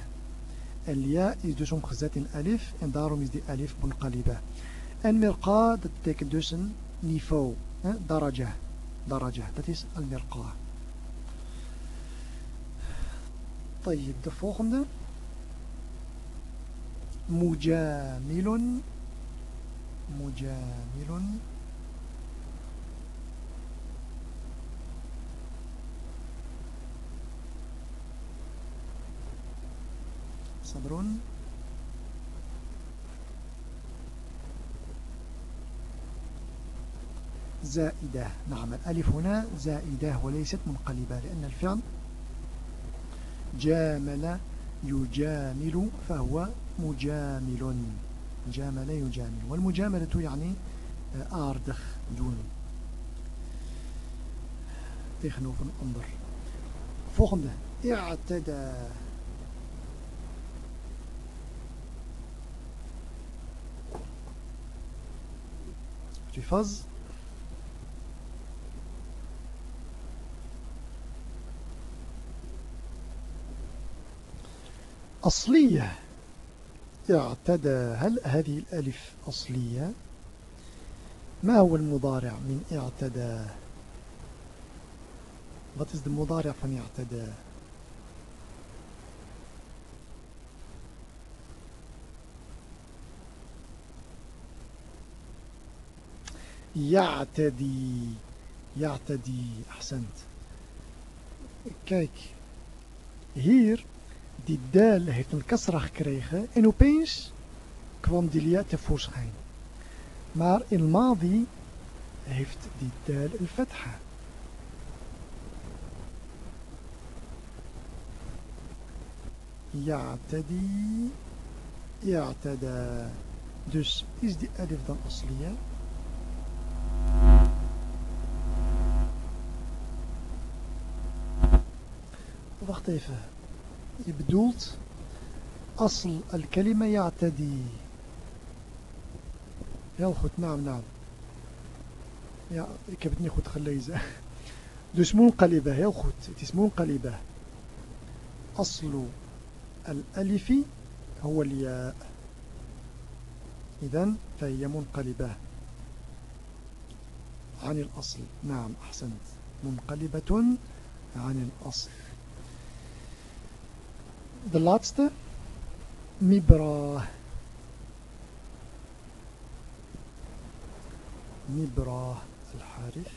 Speaker 1: En ja is dus omgezet in alif en daarom is die alif bunqaliba. En mirqa dat betekent dus een niveau. Hè? Daraja. Daraja. Dat is al-mirqa. طيب de volgende مجامل. مجامل. صبر. زائدة. نعم الألف هنا زائدة وليست منقلبة لأن الفعل جامل يجامل فهو مجامل جامل يجامل. والمجاملة يعني aardig doen tegenover een ander volgende اعتدى. احتفظ أصلية. اعتدى هل هذه الألف أصلية؟ ما هو المضارع من اعتدى؟ Wat is de mudari' van i'tada? يعتدي يعتدي أحسنت. Kijk hier die del heeft een kasra gekregen en opeens kwam die lia tevoorschijn. Maar in Madi heeft die del een fetha. Ja, ya'tada. Dus is die alif dan asliya? Wacht even. Je bedoelt asl al-kalima ya'tadi heel goed naam naam ja ik heb het niet goed gelezen dus munqaliba heel goed het is munqaliba aslu الألف هو الياء إذن فهي منقلبة عن الأصل نعم أحسنت منقلبة عن الأصل de laatste mibra mibra الحارث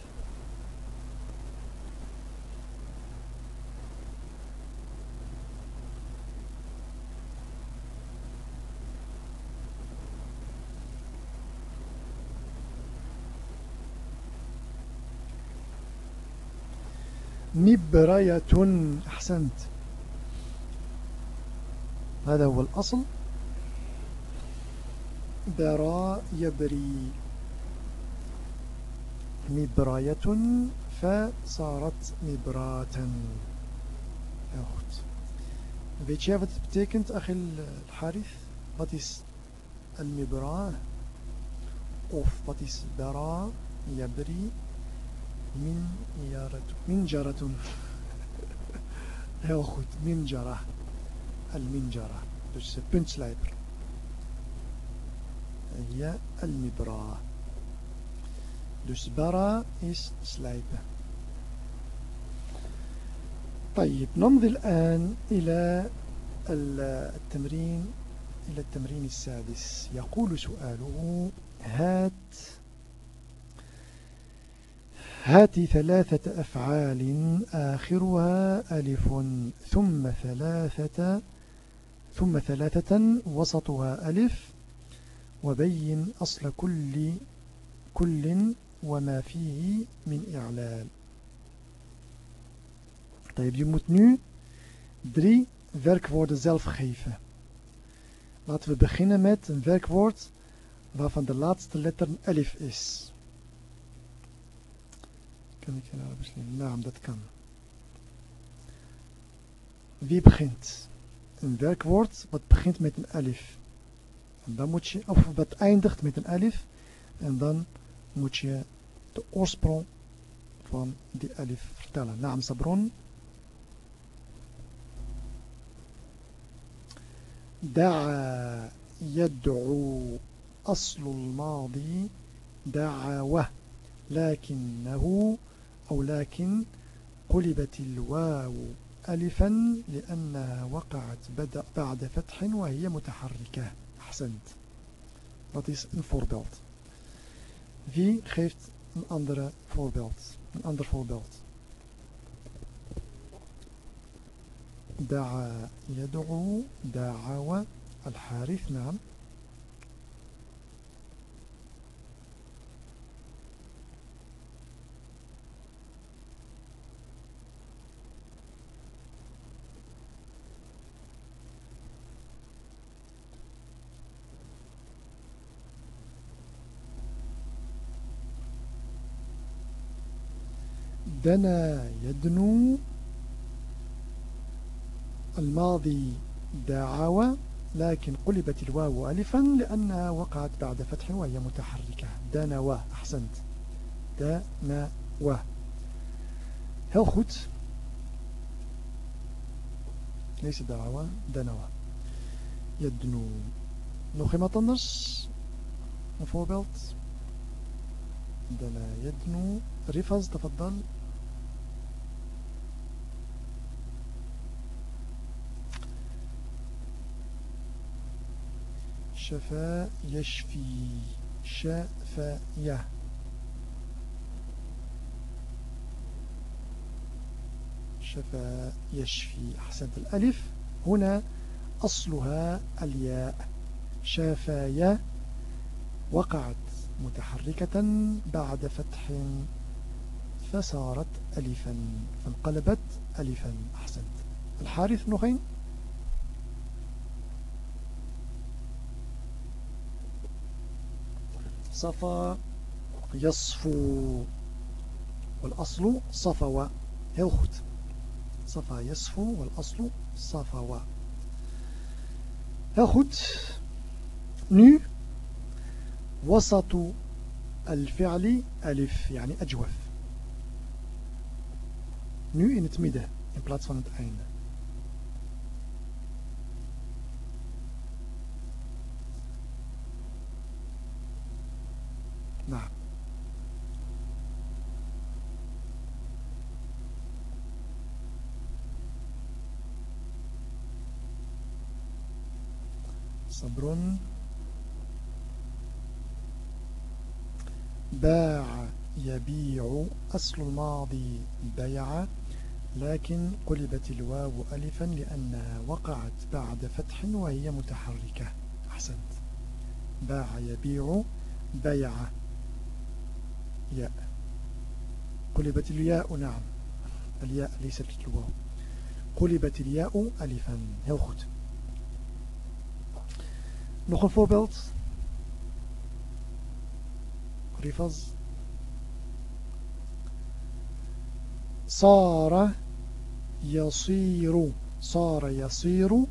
Speaker 1: مبرية أحسنت هذا هو الأصل برا يبري مبراية فصارت مبراة heel goed weet jij wat het betekent أخي الحارث wat is المبرا of wat is برا يبري Min Minjaratun. Heel goed. Minjara. Al-minjara. Dus puntslijper. Ja, al-mibra. Dus bara is slijpen. طيب نمضي الآن إلى التمرين إلى التمرين السادس يقول سؤاله هات هات ثلاثة أفعال آخرها ألف ثم ثلاثة ثم ثلاثة وسطها ألف وبين أصل كل كل وما فيه من إعلال طيب je moet nu drie werkwoorden zelf geven. Laten we beginnen met een werkwoord waarvan de laatste letter elif is. Kan ik in Arabisch leren? Naam, dat kan. Wie begint? Een werkwoord wat begint met een alif. En dan moet je, of wat eindigt met een alif. En dan moet je de oorsprong van die alif vertellen. Naam Sabron. دعا يدعو أصل الماضي دعوة لكنه أو لكن قلبت الواو ألفا لأنها وقعت بعد فتح وهي متحركة أحسنت Dat is een voorbeeld. Wie geeft een andere voorbeeld? Een ander voorbeeld. دعا يدعو دعوة الحارث نعم دنا يدنو. الماضي دعوة لكن قلبت الواو ألفا لأنها وقعت بعد فتح وهي متحركة. دنوة أحسنت. دنوة heel goed ليس دعوة دنوة يدنو. anders een voorbeeld دنا يدنو. رفز تفضل. شفا يشفي شفايا شفا يشفي أحسنت الألف. هنا أصلها الياء. شفايا وقعت متحركة بعد فتح فصارت ألفا فانقلبت ألفا. أحسنت. الحارث نخين صفا يصفو والأصل صفوا goed صفا يصفو والأصل صفوا goed nu وسط الفعل ألف يعني أجوف. nu in het midden in plaats van نعم. صبر. باع يبيع أصل الماضي بيع لكن قلبت الواو ألفا لأنها وقعت بعد فتح وهي متحركة. أحسنت. باع يبيع بيع. ياء قلبت الياء نعم. الياء ليست الواو قلبت الياء ألفا. heel goed nog een voorbeeld صار يصير صار يصير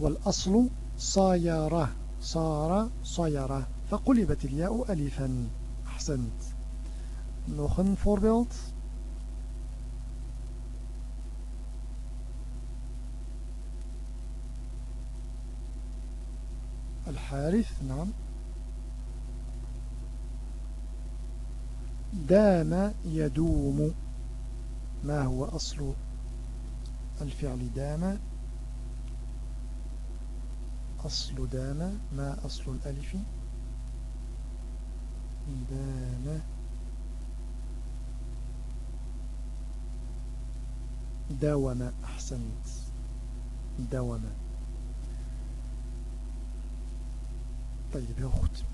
Speaker 1: والأصل صايرة. صار صيرة فقلبت الياء ألفا. أحسنت. Nog een voorbeeld? الحارث نعم دام يدوم. ما هو أصل الفعل دام؟ أصل دام. ما أصل الألف؟ دام داوم أحسنت داوم طيب heel goed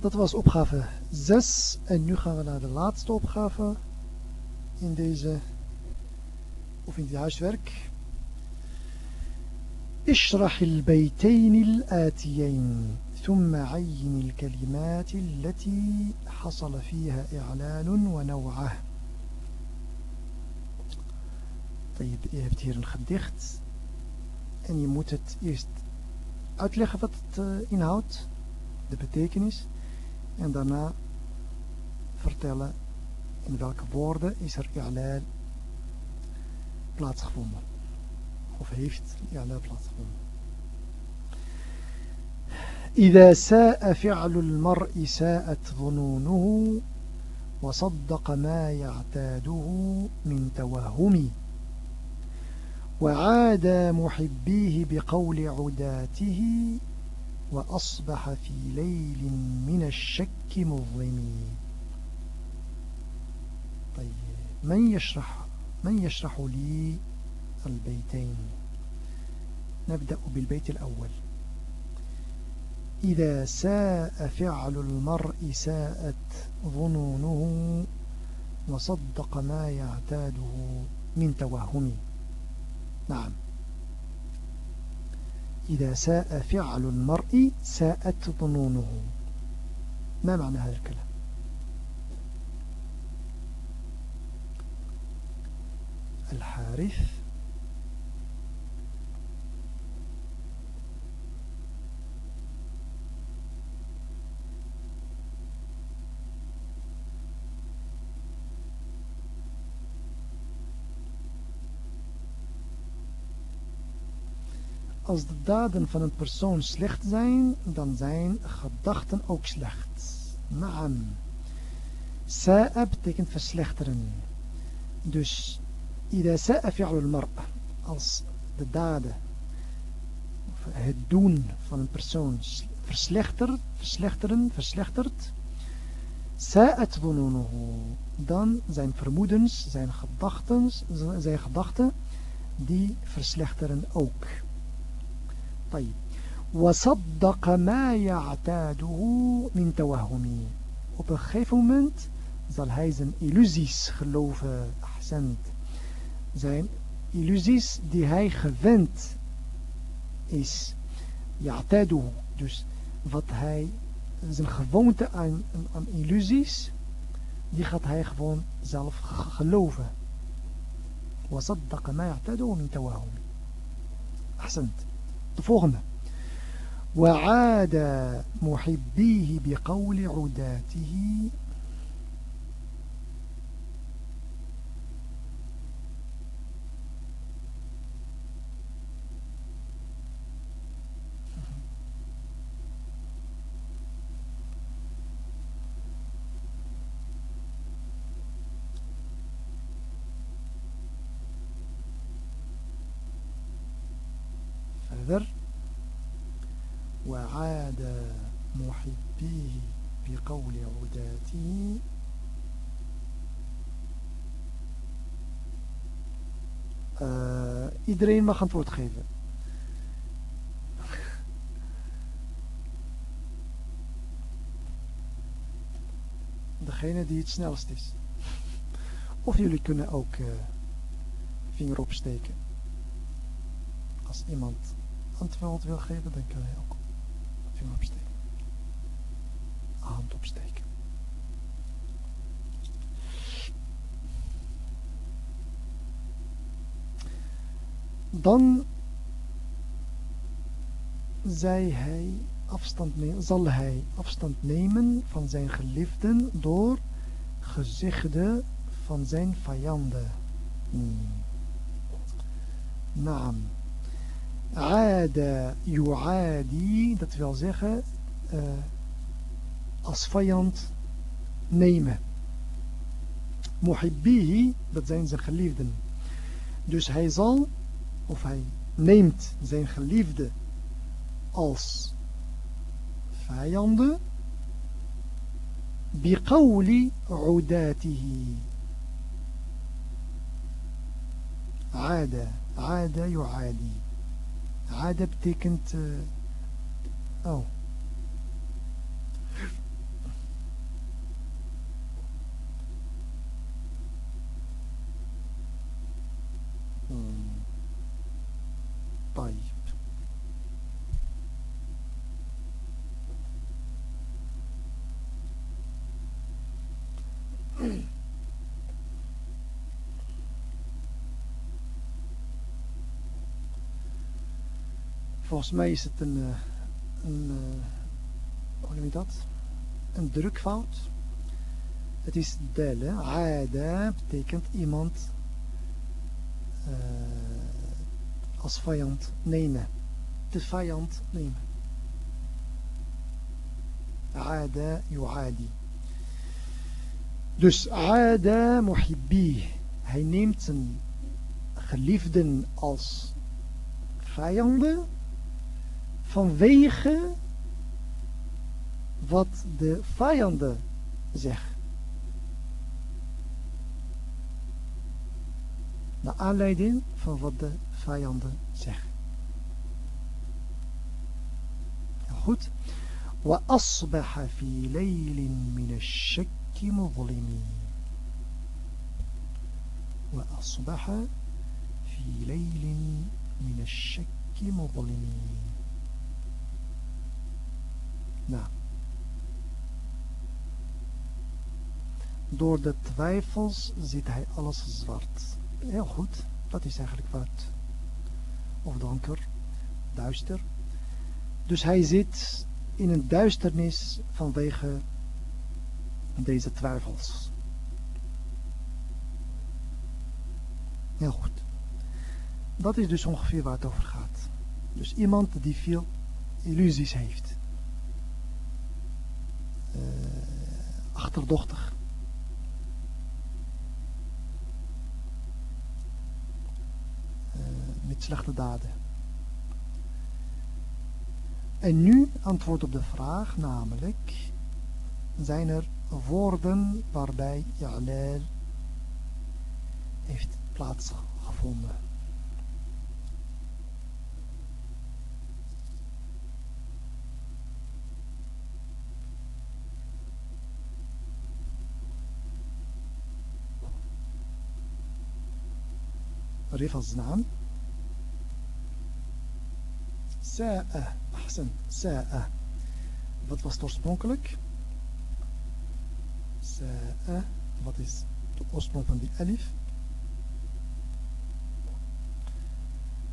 Speaker 1: Dat was opgave 6 en nu gaan we naar de laatste opgave in deze of in die huiswerk. اشرح البيتين الآتيين ثم عين الكلمات التي حصل فيها إعلان ونوعه طيب je hebt hier een gedicht en je moet het eerst uitleggen wat het uh, inhoudt, de betekenis en daarna vertellen in welke woorden is er i'lal plaatsgevonden of heeft i'lal plaatsgevonden إذا ساء فعل المرء ساءت ظنونه وصدق ما يعتاده من توهم وعاد محبيه بقول عداته وأصبح في ليل من الشك مظلم طيب من يشرح من يشرح لي البيتين؟ نبدأ بالبيت الأول. إذا ساء فعل المرء ساءت ظنونه وصدق ما يعتاده من توهم نعم. إذا ساء فعل المرء ساءت ظنونه. ما معنى هذا الكلام؟ الحارث Als de daden van een persoon slecht zijn, dan zijn gedachten ook slecht. Naam. Sa'a betekent verslechteren. Dus, ida sa'a fi'lul mar'a. Als de daden, of het doen van een persoon verslechtert, verslechteren, verslechtert. Sa'at dhununuhu. Dan zijn vermoedens, zijn gedachten, zijn gedachten, die verslechteren ook. طيب وصدق ما يعتاده من توهمي op een gegeven moment zal hij zijn illusies geloven ahsend zijn illusies die hij gewend is يعتاده dus wat hij zijn gewoonte aan, aan illusies die gaat hij gewoon zelf geloven وصدق ما يعتاده من توهمي أحسنت volgende. وعاد محبيه بقول عداته بقول عداته uh, iedereen mag antwoord geven. Degene die het snelst is. Of jullie kunnen ook uh, vinger opsteken. Als iemand antwoord wil geven, dan kan hij ook vinger opsteken. Hand opsteken. Dan zei hij afstand nemen, zal hij afstand nemen van zijn geliefden door gezegde van zijn vijanden. Hmm. Naam. Aada yu'adi, dat wil zeggen uh, als vijand nemen. Muhibbihi, dat zijn zijn geliefden. Dus hij zal, of hij neemt zijn geliefde als vijanden. بقول عداته عاد عاد يعادي عادة betekent uh, Volgens mij is het een, eh, een, eh, hoe noem je dat? Een drukfout. Het is delle. Aada betekent iemand uh, als vijand nemen. De vijand nemen. Aada yuadi. Dus aada muhibbi. Hij neemt zijn geliefden als vijanden vanwege wat de vijanden zeggen. Naar aanleiding van wat de vijanden zeggen. goed. وأصبح في ليل من الشك مظلم وأصبح في ليل من الشك مظلم nou. Door de twijfels ziet hij alles zwart. Heel goed. Dat is eigenlijk wat. Of donker, duister. Dus hij zit in een duisternis vanwege deze twijfels. Heel goed. Dat is dus ongeveer waar het over gaat. Dus iemand die veel illusies heeft. Uh, achterdochtig. Uh, met slechte daden. En nu antwoord op de vraag, namelijk zijn er woorden waarbij i'lal heeft plaatsgevonden. رفض نعم ساء أحسن ساء wat was het oorspronkelijk ساء wat is de oorsprong van die alif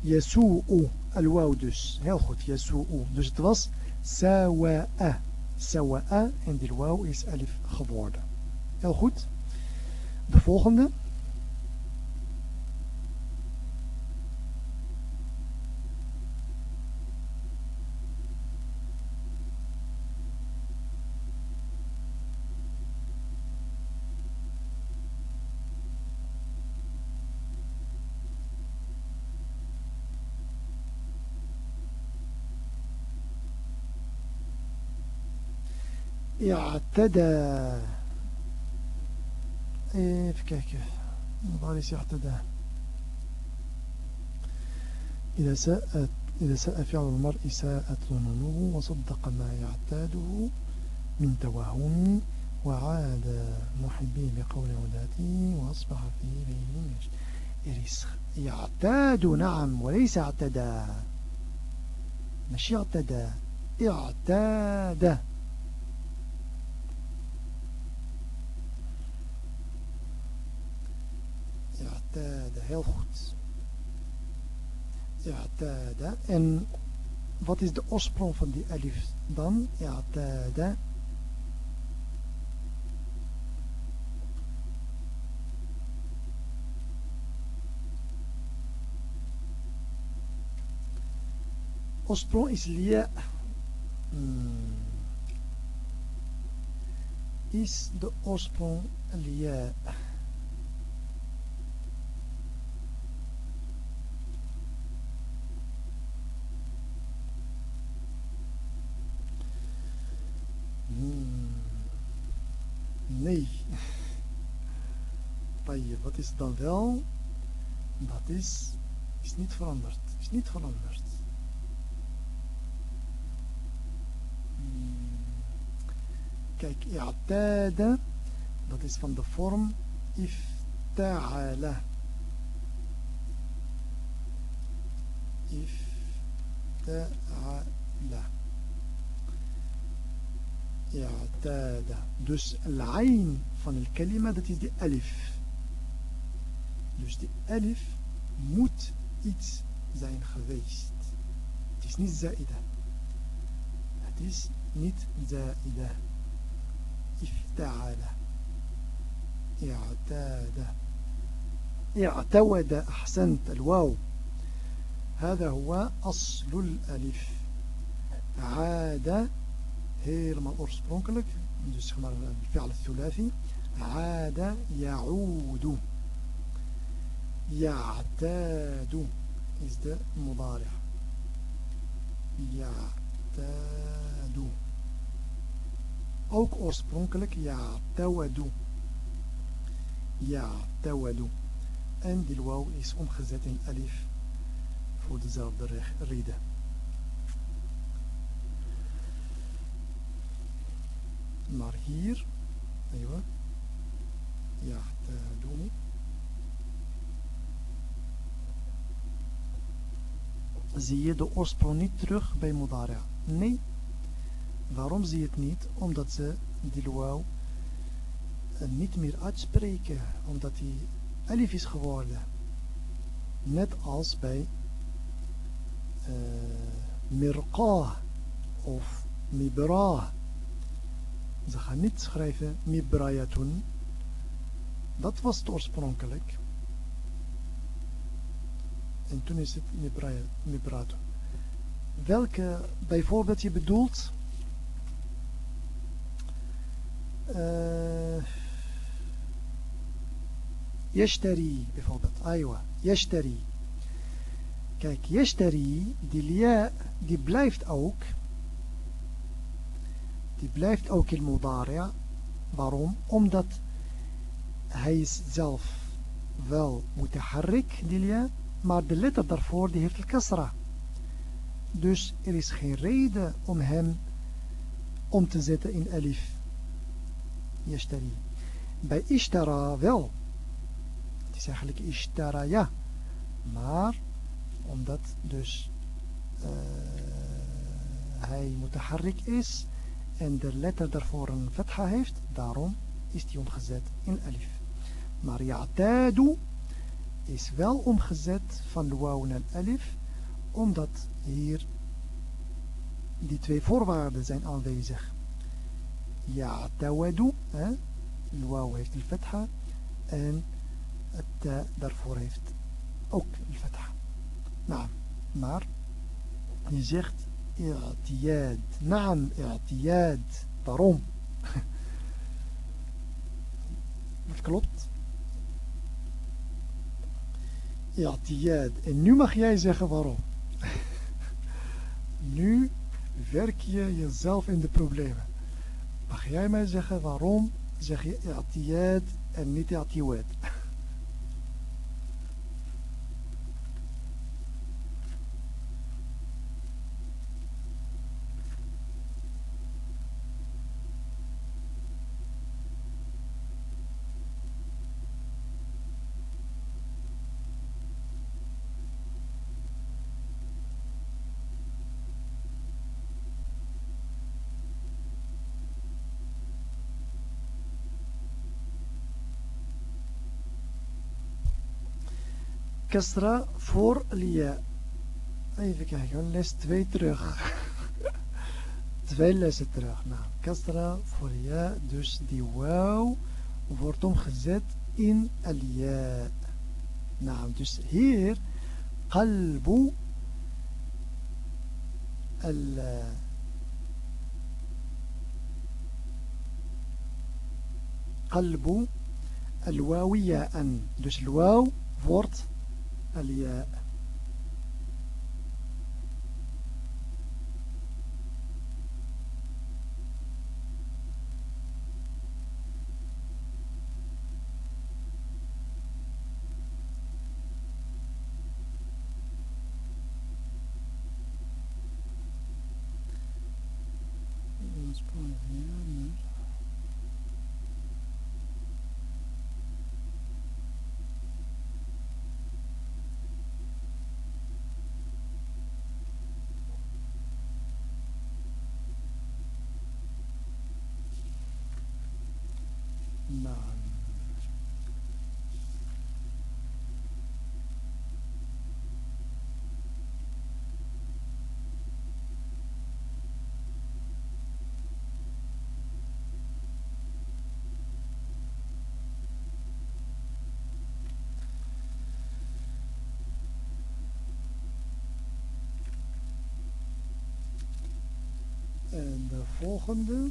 Speaker 1: يسوء الواو dus heel goed يسوء dus het was سواء سواء en die waw is alif geworden heel goed de volgende اعتدى kijken waar is اعتدى إذا ساء إذا ساء فعل المرء ساءت ظنونه وصدق ما يعتاده من توهم وعاد محبي بقول وداته وأصبح في بين إريس يعتاد نعم وليس اعتدى. مش اعتدى اعتاد. I'tada, heel goed. I'tada. En wat is de oorsprong van die alif dan? I'tada. Oorsprong is lia. Hmm. Is de oorsprong lia. Is dan wel? Dat is, is niet veranderd. Is niet veranderd. Hmm. Kijk, i'tada, dat is van de vorm ifta'ala. Ifta'ala. i'tada. Dus al-ayn van de kalima, dat is de alif. Dus de alif moet iets zijn geweest. Het is niet zaida. Het is niet zaida. افتعل اعتاد اعتود أحسنت الواو هذا هو أصل الألف عاد helemaal oorspronkelijk. Dus zeg maar een fi'al thulathi. Aada Ya'tadu is de mudari'. Ya'tadu. Ook oorspronkelijk ya'tawadu. Ya'tawadu. En die waw is omgezet in alif voor dezelfde reden. maar hier أيوه يحتاجون zie je de oorsprong niet terug bij Mudara. Nee. Waarom zie je het niet? Omdat ze die luau niet meer uitspreken. Omdat die alif is geworden. net als bij uh, mirqah of mibra. Ze gaan niet schrijven mibrayatun. Dat was het oorspronkelijk. En toen is het mibrayatun. Welke bijvoorbeeld je bedoelt? Uh, Yeshtari bijvoorbeeld. Aywa. Yeshtari. Kijk, Yeshtari, die lia, die blijft ook. Die blijft ook in Mudaria. Waarom? Omdat hij is zelf wel mutaharrik, die lia, maar de letter daarvoor die heeft kasra. Dus er is geen reden om hem om te zetten in alif. Yashtari. Bij ishtara wel. Het is eigenlijk ishtara ja. Maar omdat dus uh, hij mutaharrik is en de letter daarvoor een fatha heeft, daarom is die omgezet in alif. Maar ya'tadu is wel omgezet van waw naar alif, omdat hier die twee voorwaarden zijn aanwezig. Ya'tawadu, de waw heeft een fatha en het daarvoor heeft ook een fatha. Nou, maar je zegt i'tiyad. Naam, i'tiyad. Waarom? Dat klopt. I'tiyad. En nu mag jij zeggen waarom. nu werk je jezelf in de problemen. Mag jij mij zeggen waarom zeg je i'tiyad en niet i'tiwad? Kasra voor lia. Even kijken, les 2 terug. Twee lessen terug. Nou, kasra voor lia, dus die wauw wordt omgezet in alia. Nou, dus hier qalbu al قلب الواوية أن dus الواو wordt الياء. En de volgende.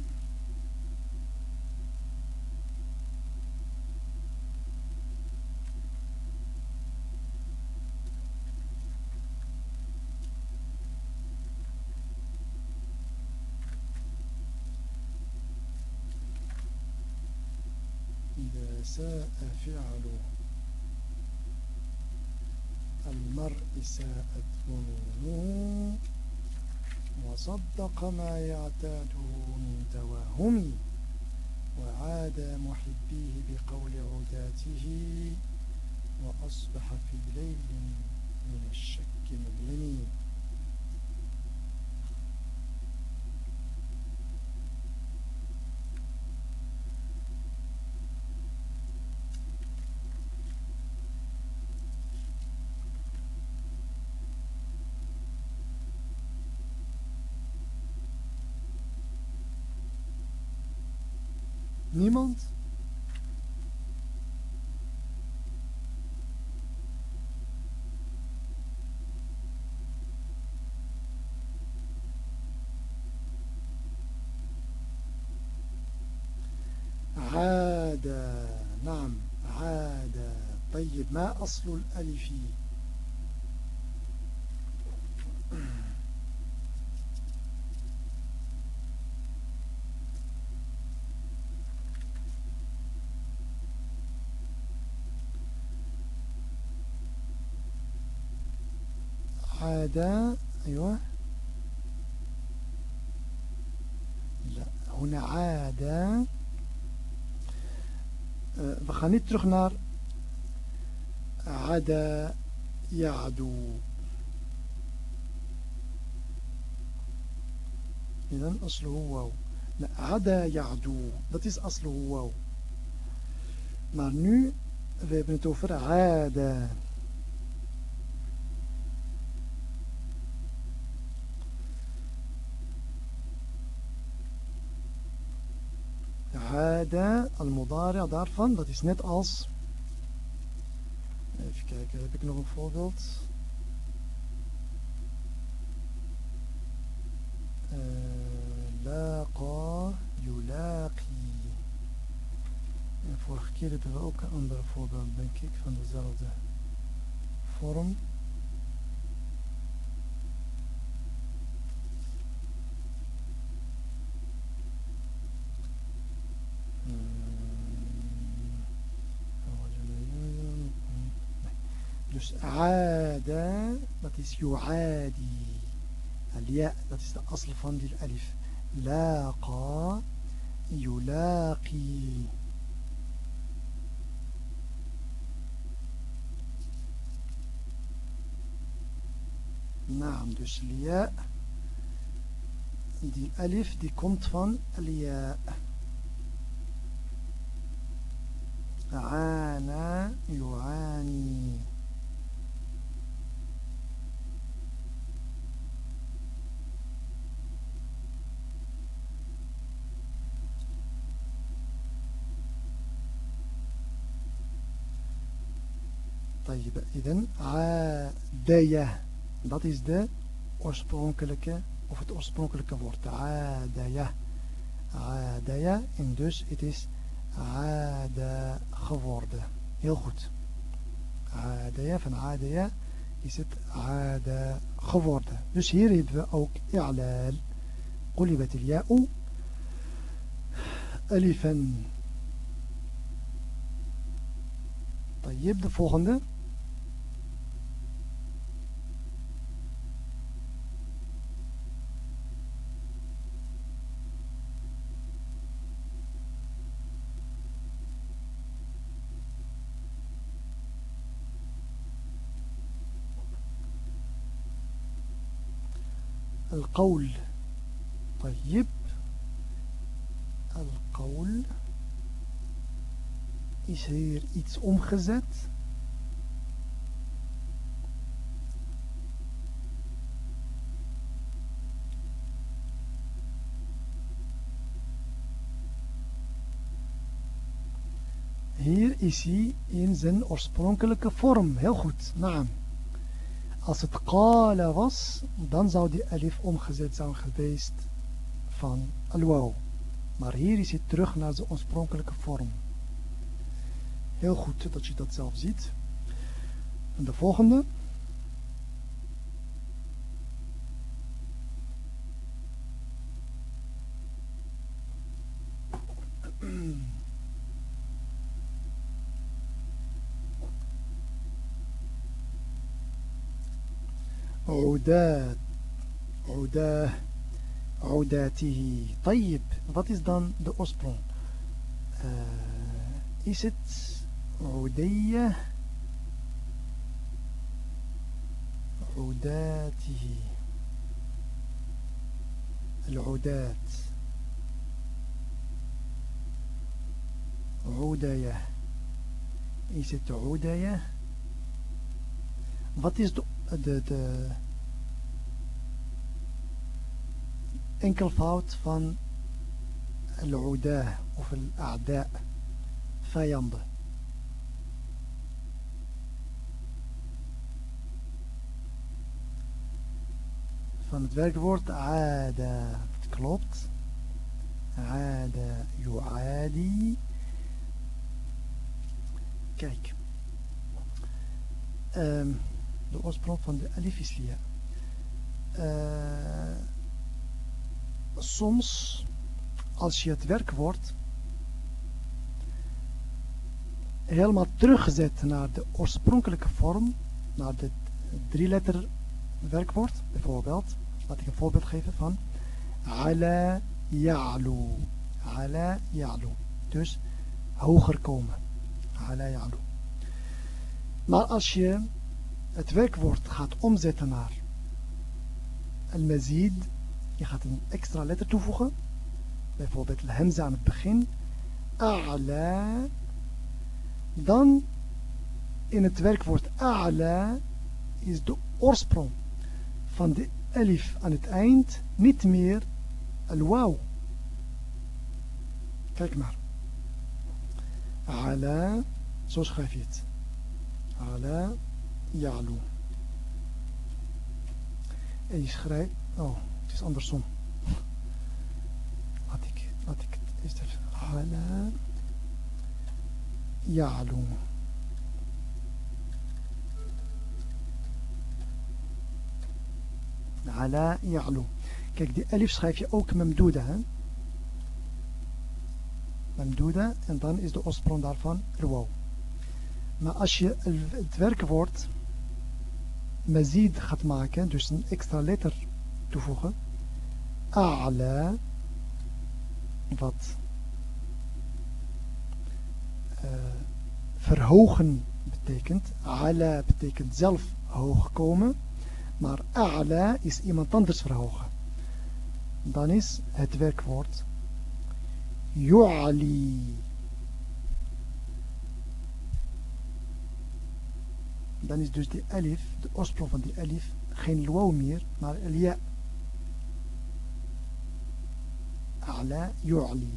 Speaker 1: ساء فعل المرء ساءت ظنونه وصدق ما يعتاده من توهم وعاد محبيه بقول عداته وأصبح في ليل من الشك مظلمين Niemand? عاد نعم عاد طيب ما أصل الألف عاد أيوة. لا هنا عاد we gaan niet terug عدا يعدو. إذن أصله واو. لا عدا يعدو. Dat is أصله واو. maar nu we hebben het over عادا De al-mudari daarvan, dat is net als... Even kijken, heb ik nog een voorbeeld? Eh, Laqa yulaqi. Vorige keer hebben we ook een ander voorbeeld, denk ik, van dezelfde vorm. عادا dat is يعادي. الياء dat is de أصل van الالف لاقى يلاقي. نعم دوش الياء. die الالف دي كومت فن الياء. عانى يعاني. طيب إذن عادية dat is de oorspronkelijke of het oorspronkelijke woord عادية عادية en dus het is عادة geworden heel goed عادية van عادية is het عادة geworden dus hier hebben we ook إعلال قلبت الياء ألفا طيب de volgende القول طيب القول is hier iets omgezet Hier is hij in zijn oorspronkelijke vorm. Heel goed. Naam. Als het qala was, dan zou die alif omgezet zijn geweest van al Maar hier is hij terug naar zijn oorspronkelijke vorm. Heel goed dat je dat zelf ziet. En de volgende. عدات عداه عداته طيب wat is dan de oorsprong uh, is het عدية عداته العدات عدية is het عدية wat is de, de, de enkelvoud van العداه of al-a'da, vijanden. Van het werkwoord aada. Het klopt. Aada yu'adi. Kijk. Um, de oorsprong van de alif is lia. Uh, soms als je het werkwoord helemaal teruggezet naar de oorspronkelijke vorm, naar de drie letter werkwoord, bijvoorbeeld, laat ik een voorbeeld geven van ala ya'lu, ala ya'lu, dus hoger komen, ala ya'lu. Maar als je het werkwoord gaat omzetten naar al-mazid, je gaat een extra letter toevoegen, bijvoorbeeld de hemza aan het begin, a'la, dan in het werkwoord a'la is de oorsprong van de elif aan het eind niet meer al-waw. Kijk maar. Ala, zo schrijf je het. Ala, ya'lu. En je schrijft, oh, het is andersom. Laat ik het eerst even. Ala ya'lu. Ala ya'lu. Kijk, die elif schrijf je ook memduda, hè? Memduda, en dan is de oorsprong daarvan waw. Maar als je het werkwoord mazid gaat maken, dus een extra letter toevoegen, a'la, wat uh, verhogen betekent. Ala betekent zelf hoog komen. Maar a'la is iemand anders verhogen. Dan is het werkwoord yu'ali. Dan is dus de alif, de oorsprong van die alif, geen luau meer, maar elia. أعلى يعلي.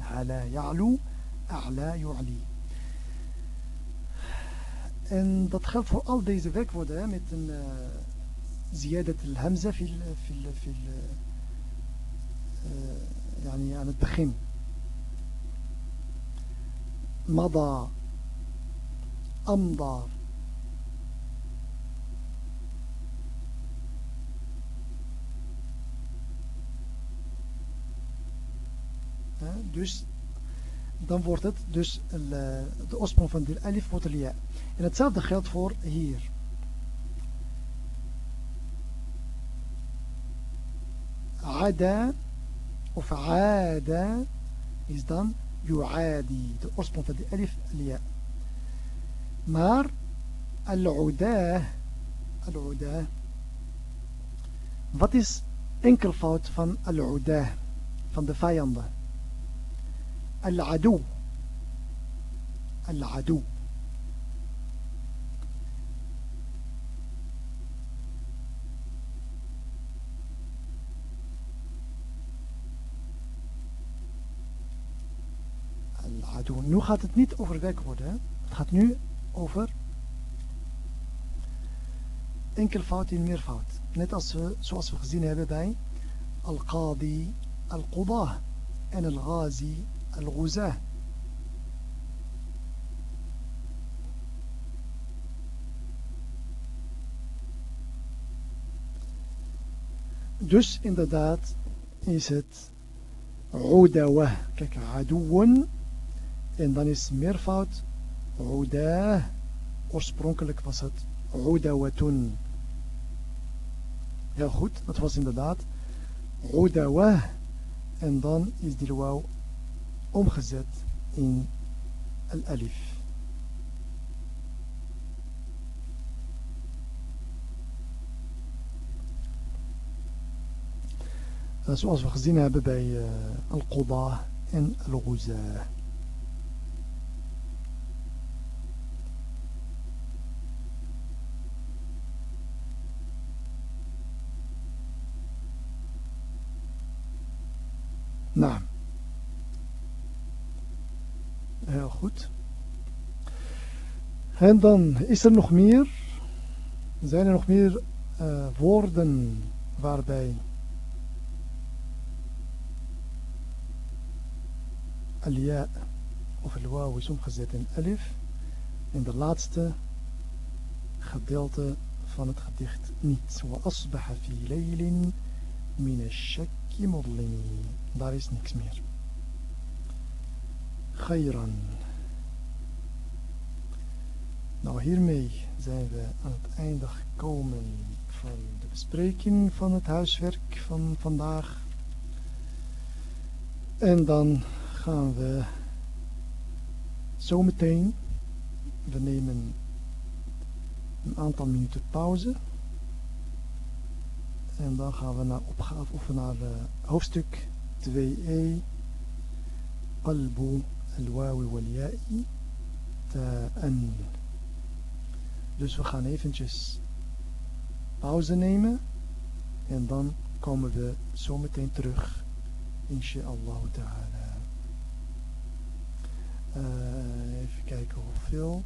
Speaker 1: على يعلو أعلى يعلي. إن dat geldt voor al deze werkwoorden hè met زيادة الهمزة في ال في ال في ال آه، يعني على التخيم مضى أمضى. Dus dan wordt het dus de oorsprong van de alif wordt. En hetzelfde geldt voor hier. Ada of aada is dan yu'adi. De oorsprong van de alif lia. Maar al-udah al-udah wat is enkelvoud van al-udah van de vijanden العدو العدو العدو nu gaat het niet over werkwoorden het gaat nu over enkelvoud in meervoud net als we, zoals we gezien hebben bij al-qadi al-qudah en al-ghazi الغزاة Dus inderdaad is het Udawa. Kijk, Aduun. En dan is meervoud Uda. Oorspronkelijk was het Udawatun. Heel goed, dat was inderdaad Udawa. En dan is die wauw omgezet in al-alif. zoals we gezien hebben bij uh, al-Qudah en al-Ghuzah. En dan is er nog meer. Zijn er nog meer uh, woorden waarbij alia of al-waw is omgezet in alif. In de laatste gedeelte van het gedicht niet. Daar is niks meer. Khayran. Nou, hiermee zijn we aan het einde gekomen van de bespreking van het huiswerk van vandaag. En dan gaan we zometeen, we nemen een aantal minuten pauze. En dan gaan we naar opgave of naar uh, hoofdstuk 2e. Qalbu al-wawi wal-ya'i ta'an. Dus we gaan eventjes pauze nemen. En dan komen we zometeen terug. Inshallah ta'ala. Uh, even kijken hoeveel.